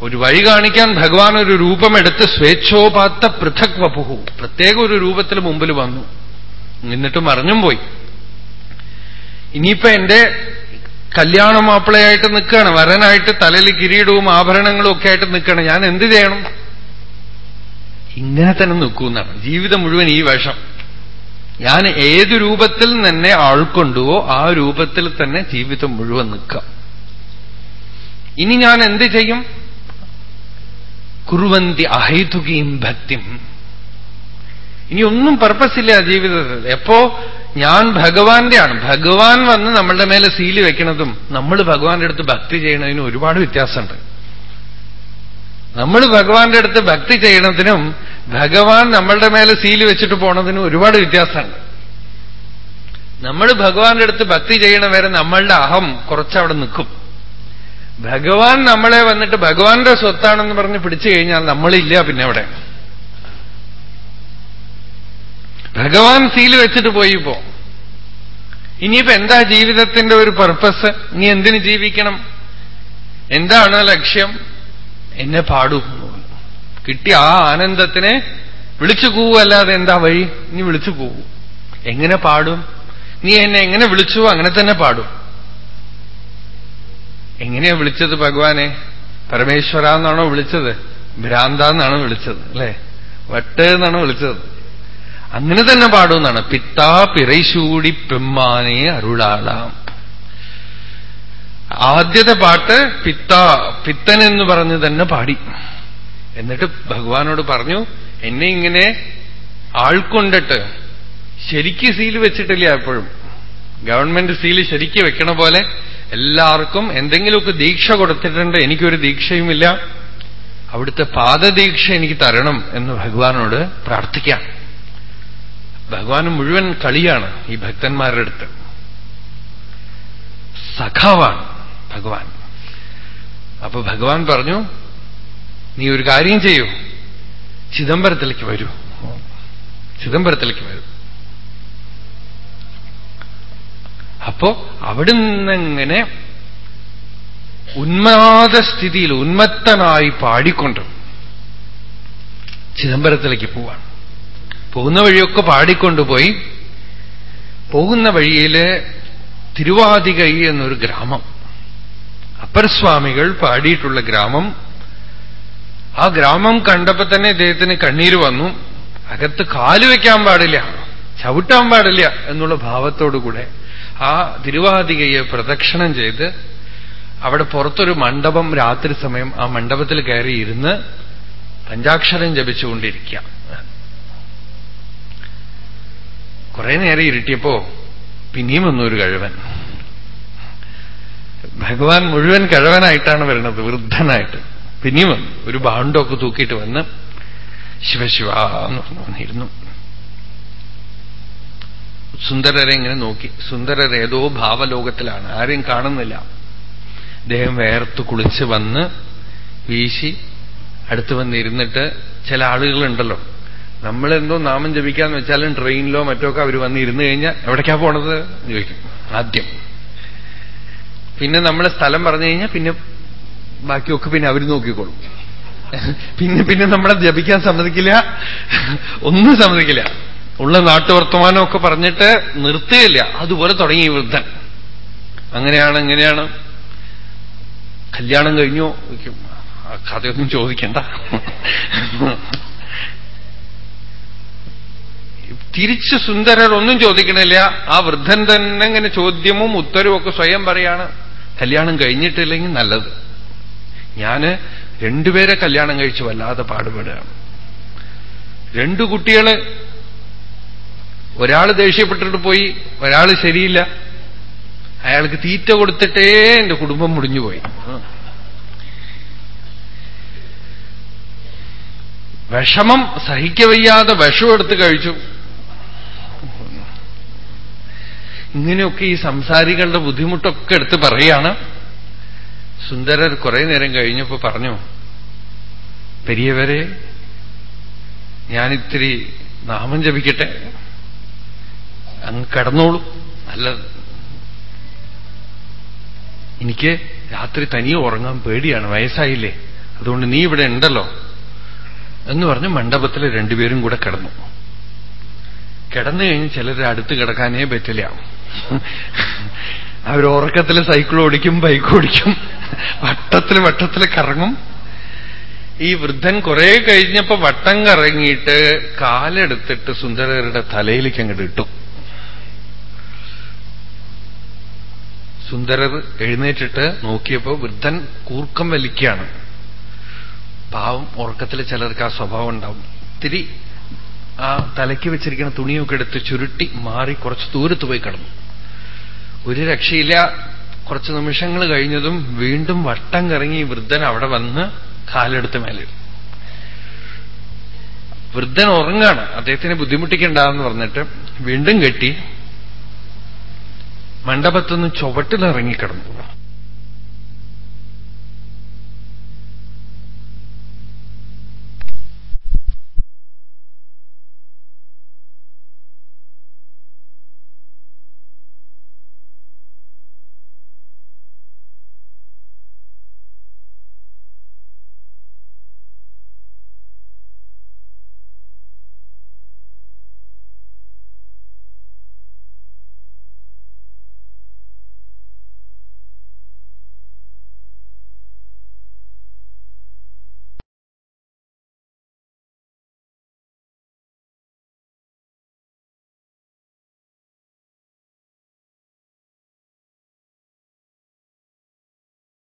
ഒരു വഴി കാണിക്കാൻ ഭഗവാൻ ഒരു രൂപമെടുത്ത് സ്വേച്ഛോപാത്ത പൃഥക് വപുഹു. പ്രത്യേക ഒരു രൂപത്തിൽ മുമ്പിൽ വന്നു. എന്നിട്ട് മറിഞ്ഞും പോയി. ഇനിയിപ്പോ എന്റെ കല്യാണ മാപ്പിളയായിട്ട് നിൽക്കുകയാണ്. വരനായിട്ട് തലയിൽ കിരീടവും ആഭരണങ്ങളും ഒക്കെ ആയിട്ട് നിൽക്കുകയാണ്. ഞാൻ എന്ത് ചെയ്യണം? ഇങ്ങനെ തന്നെ നിൽക്കൂന്നാണ് ജീവിതം മുഴുവൻ ഈ വേഷം. ഞാൻ ഏത് രൂപത്തിൽ തന്നെ ആൾക്കൊണ്ടുവോ ആ രൂപത്തിൽ തന്നെ ജീവിതം മുഴുവൻ നിൽക്കാം. ഇനി ഞാൻ എന്ത് ചെയ്യും? കുറുവന്തി അഹൈതുകീം ഭക്തിം. ഇനി ഒന്നും പർപ്പസില്ല ജീവിതത്തിൽ. എപ്പോ ഞാൻ ഭഗവാന്റെയാണ്. ഭഗവാൻ വന്ന് നമ്മളുടെ മേലെ സീൽ വെക്കണതും നമ്മൾ ഭഗവാന്റെ അടുത്ത് ഭക്തി ചെയ്യണതിനും ഒരുപാട് വ്യത്യാസമുണ്ട്. നമ്മൾ ഭഗവാന്റെ അടുത്ത് ഭക്തി ചെയ്യണതിനും ഭഗവാൻ നമ്മളുടെ മേലെ സീൽ വെച്ചിട്ട് പോണതിനും ഒരുപാട് വ്യത്യാസമുണ്ട്. നമ്മൾ ഭഗവാന്റെ അടുത്ത് ഭക്തി ചെയ്യണ വരെ നമ്മളുടെ അഹം കുറച്ചവിടെ നിൽക്കും. ഭഗവാൻ നമ്മളെ വന്നിട്ട് ഭഗവാന്റെ സ്വത്താണെന്ന് പറഞ്ഞ് പിടിച്ചു കഴിഞ്ഞാൽ നമ്മളില്ല പിന്നെ അവിടെ. ഭഗവാൻ സീൽ വെച്ചിട്ട് പോയി ഇപ്പോ. ഇനിയിപ്പോ എന്താ ജീവിതത്തിന്റെ ഒരു പർപ്പസ്? ഇനി എന്തിന് ജീവിക്കണം? എന്താണ് ലക്ഷ്യം? എന്നെ പാടൂ. കിട്ടിയ ആ ആനന്ദത്തിനെ വിളിച്ചു കൂവല്ലാതെ എന്താ വഴി? നീ വിളിച്ചു കൂവൂ എങ്ങനെ പാടും? നീ എന്നെ എങ്ങനെ വിളിച്ചു അങ്ങനെ തന്നെ പാടും. എങ്ങനെയാ വിളിച്ചത് ഭഗവാനെ? പരമേശ്വര എന്നാണോ വിളിച്ചത്? ഭ്രാന്ത എന്നാണ് വിളിച്ചത് അല്ലെ? വട്ട് എന്നാണ് വിളിച്ചത്. അങ്ങനെ തന്നെ പാടുമെന്നാണ്. പിത്താ പിറൈശൂടി പെമ്മാനെ അരുളാളാം. ആദ്യത്തെ പാട്ട് പിത്ത പിത്തൻ എന്ന് പറഞ്ഞ് തന്നെ പാടി. എന്നിട്ട് ഭഗവാനോട് പറഞ്ഞു എന്നെ ഇങ്ങനെ ആൾക്കൊണ്ടിട്ട് ശരിക്ക് സീൽ വെച്ചിട്ടില്ല എപ്പോഴും. ഗവൺമെന്റ് സീൽ ശരിക്ക് വെക്കണ പോലെ എല്ലാവർക്കും എന്തെങ്കിലുമൊക്കെ ദീക്ഷ കൊടുത്തിട്ടുണ്ട് എനിക്കൊരു ദീക്ഷയുമില്ല. അവിടുത്തെ പാദദീക്ഷ എനിക്ക് തരണം എന്ന് ഭഗവാനോട് പ്രാർത്ഥിക്കാം. ഭഗവാൻ മുഴുവൻ കളിയാണ് ഈ ഭക്തന്മാരുടെ അടുത്ത്. സഖാവാണ് ഭഗവാൻ. അപ്പൊ ഭഗവാൻ പറഞ്ഞു നീ ഒരു കാര്യം ചെയ്യൂ. ചിദംബരത്തിലേക്ക് വരൂ. ചിദംബരത്തിലേക്ക് വരൂ. അപ്പോ അവിടെ നിന്നങ്ങനെ ഉന്മാദസ്ഥിതിയിൽ ഉന്മത്തനായി പാടിക്കൊണ്ട് ചിദംബരത്തിലേക്ക് പോവാണ്. പോകുന്ന വഴിയൊക്കെ പാടിക്കൊണ്ടുപോയി പോകുന്ന വഴിയിൽ തിരുവാതികൈ എന്നൊരു ഗ്രാമം. അപ്പർസ്വാമികൾ പാടിയിട്ടുള്ള ഗ്രാമം. ആ ഗ്രാമം കണ്ടപ്പോ തന്നെ ഇദ്ദേഹത്തിന് കണ്ണീര് വന്നു. അകത്ത് കാലുവയ്ക്കാൻ പാടില്ല ചവിട്ടാൻ പാടില്ല എന്നുള്ള ഭാവത്തോടുകൂടെ ആ തിരുവാതികയെ പ്രദക്ഷിണം ചെയ്ത് അവിടെ പുറത്തൊരു മണ്ഡപം രാത്രി സമയം ആ മണ്ഡപത്തിൽ കയറി ഇരുന്ന് പഞ്ചാക്ഷരം ജപിച്ചുകൊണ്ടിരിക്കുക. കുറെ നേരം ഇരുട്ടിയപ്പോ പിന്നെയും വന്നൊരു കഴിവൻ. ഭഗവാൻ മുഴുവൻ കഴവനായിട്ടാണ് വരുന്നത് വൃദ്ധനായിട്ട്. പിന്നെയും വന്നു. ഒരു ബാണ്ടൊക്കെ തൂക്കിയിട്ട് വന്ന് ശിവശിവ എന്ന് പറഞ്ഞു വന്നിരുന്നു സുന്ദരരെ ഇങ്ങനെ നോക്കി. സുന്ദരർ ഏതോ ഭാവലോകത്തിലാണ്. ആരെയും കാണുന്നില്ല. അദ്ദേഹം വേർത്ത് കുളിച്ച് വന്ന് വീശി അടുത്ത് വന്നിരുന്നിട്ട് ചില ആളുകളുണ്ടല്ലോ. നമ്മളെന്തോ നാമം ജപിക്കാന്ന് വെച്ചാലും ട്രെയിനിലോ മറ്റോ ഒക്കെ അവർ വന്നിരുന്നു കഴിഞ്ഞാൽ എവിടേക്കാ പോണത് ചോദിക്കും. ആദ്യം. പിന്നെ നമ്മൾ സ്ഥലം പറഞ്ഞു കഴിഞ്ഞാൽ പിന്നെ ബാക്കിയൊക്കെ പിന്നെ അവർ നോക്കിക്കോളും. പിന്നെ പിന്നെ നമ്മളെ ജപിക്കാൻ സമ്മതിക്കില്ല. ഒന്നും സമ്മതിക്കില്ല. ഉള്ള നാട്ടുവർത്തമാനമൊക്കെ പറഞ്ഞിട്ട് നിർത്തുകയില്ല അതുപോലെ തുടങ്ങി വൃദ്ധൻ. അങ്ങനെയാണ് എങ്ങനെയാണ് കല്യാണം കഴിഞ്ഞോ. കഥയൊന്നും ചോദിക്കണ്ട. തിരിച്ച് സുന്ദരർ ഒന്നും ചോദിക്കണില്ല. ആ വൃദ്ധൻ തന്നെ ഇങ്ങനെ ചോദ്യവും ഉത്തരവും ഒക്കെ സ്വയം പറയാണ്. കല്യാണം കഴിഞ്ഞിട്ടില്ലെങ്കിൽ നല്ലത്. ഞാൻ രണ്ടുപേരെ കല്യാണം കഴിച്ച് വല്ലാതെ പാടുപെടുകയാണ്. രണ്ടു കുട്ടികൾ ഒരാൾ ദേഷ്യപ്പെട്ടിട്ട് പോയി ഒരാൾ ശരിയില്ല. അയാൾക്ക് തീറ്റ കൊടുത്തിട്ടേ എന്റെ കുടുംബം മുടിഞ്ഞുപോയി. വിഷമം സഹിക്കവയ്യാതെ വിഷം എടുത്ത് കഴിച്ചു. ഇങ്ങനെയൊക്കെ ഈ സംസാരികളുടെ ബുദ്ധിമുട്ടൊക്കെ എടുത്ത് പറയാണ്. സുന്ദരർ കുറെ നേരം കഴിഞ്ഞപ്പോ പറഞ്ഞു പെരിയവരെ ഞാനിത്തിരി നാമം ജപിക്കട്ടെ? അങ്ങ് കിടന്നോളൂ. നല്ലത് എനിക്ക് രാത്രി തനിയെ ഉറങ്ങാൻ പേടിയാണ്. വയസ്സായില്ലേ. അതുകൊണ്ട് നീ ഇവിടെ ഉണ്ടല്ലോ. എന്ന് പറഞ്ഞ് മണ്ഡപത്തിൽ രണ്ടുപേരും കൂടെ കിടന്നു. കിടന്നു കഴിഞ്ഞ് ചിലർ അടുത്ത് കിടക്കാനേ പറ്റില്ല. അവർ ഉറക്കത്തിൽ സൈക്കിൾ ഓടിക്കും ബൈക്ക് ഓടിക്കും. വട്ടത്തിൽ വട്ടത്തിൽ കറങ്ങും. ഈ വൃദ്ധൻ കുറെ കഴിഞ്ഞപ്പോ വട്ടം കറങ്ങിയിട്ട് കാലെടുത്തിട്ട് സുന്ദരരുടെ തലയിലേക്ക് അങ്ങോട്ട് ഇട്ടു. സുന്ദരർ എഴുന്നേറ്റിട്ട് നോക്കിയപ്പോ വൃദ്ധൻ കൂർക്കം വലിക്കുകയാണ്. പാവം ഉറക്കത്തിൽ ചിലർക്ക് ആ സ്വഭാവം ഉണ്ടാവും. ഇത്തിരി ആ തലയ്ക്ക് വെച്ചിരിക്കുന്ന തുണിയൊക്കെ എടുത്ത് ചുരുട്ടി മാറി കുറച്ച് ദൂരത്ത് പോയി കിടന്നു. ഒരു രക്ഷയില്ല. കുറച്ച് നിമിഷങ്ങൾ കഴിഞ്ഞതും വീണ്ടും വട്ടം കറങ്ങി വൃദ്ധൻ അവിടെ വന്ന് കാലെടുത്ത് മേലെ വൃദ്ധൻ ഉറങ്ങാണ്. അദ്ദേഹത്തിന് ബുദ്ധിമുട്ടിക്കണ്ടെന്ന് പറഞ്ഞിട്ട് വീണ്ടും കെട്ടി മണ്ഡപത്തുനിന്ന് ചുവട്ടിലിറങ്ങിക്കിടന്നു.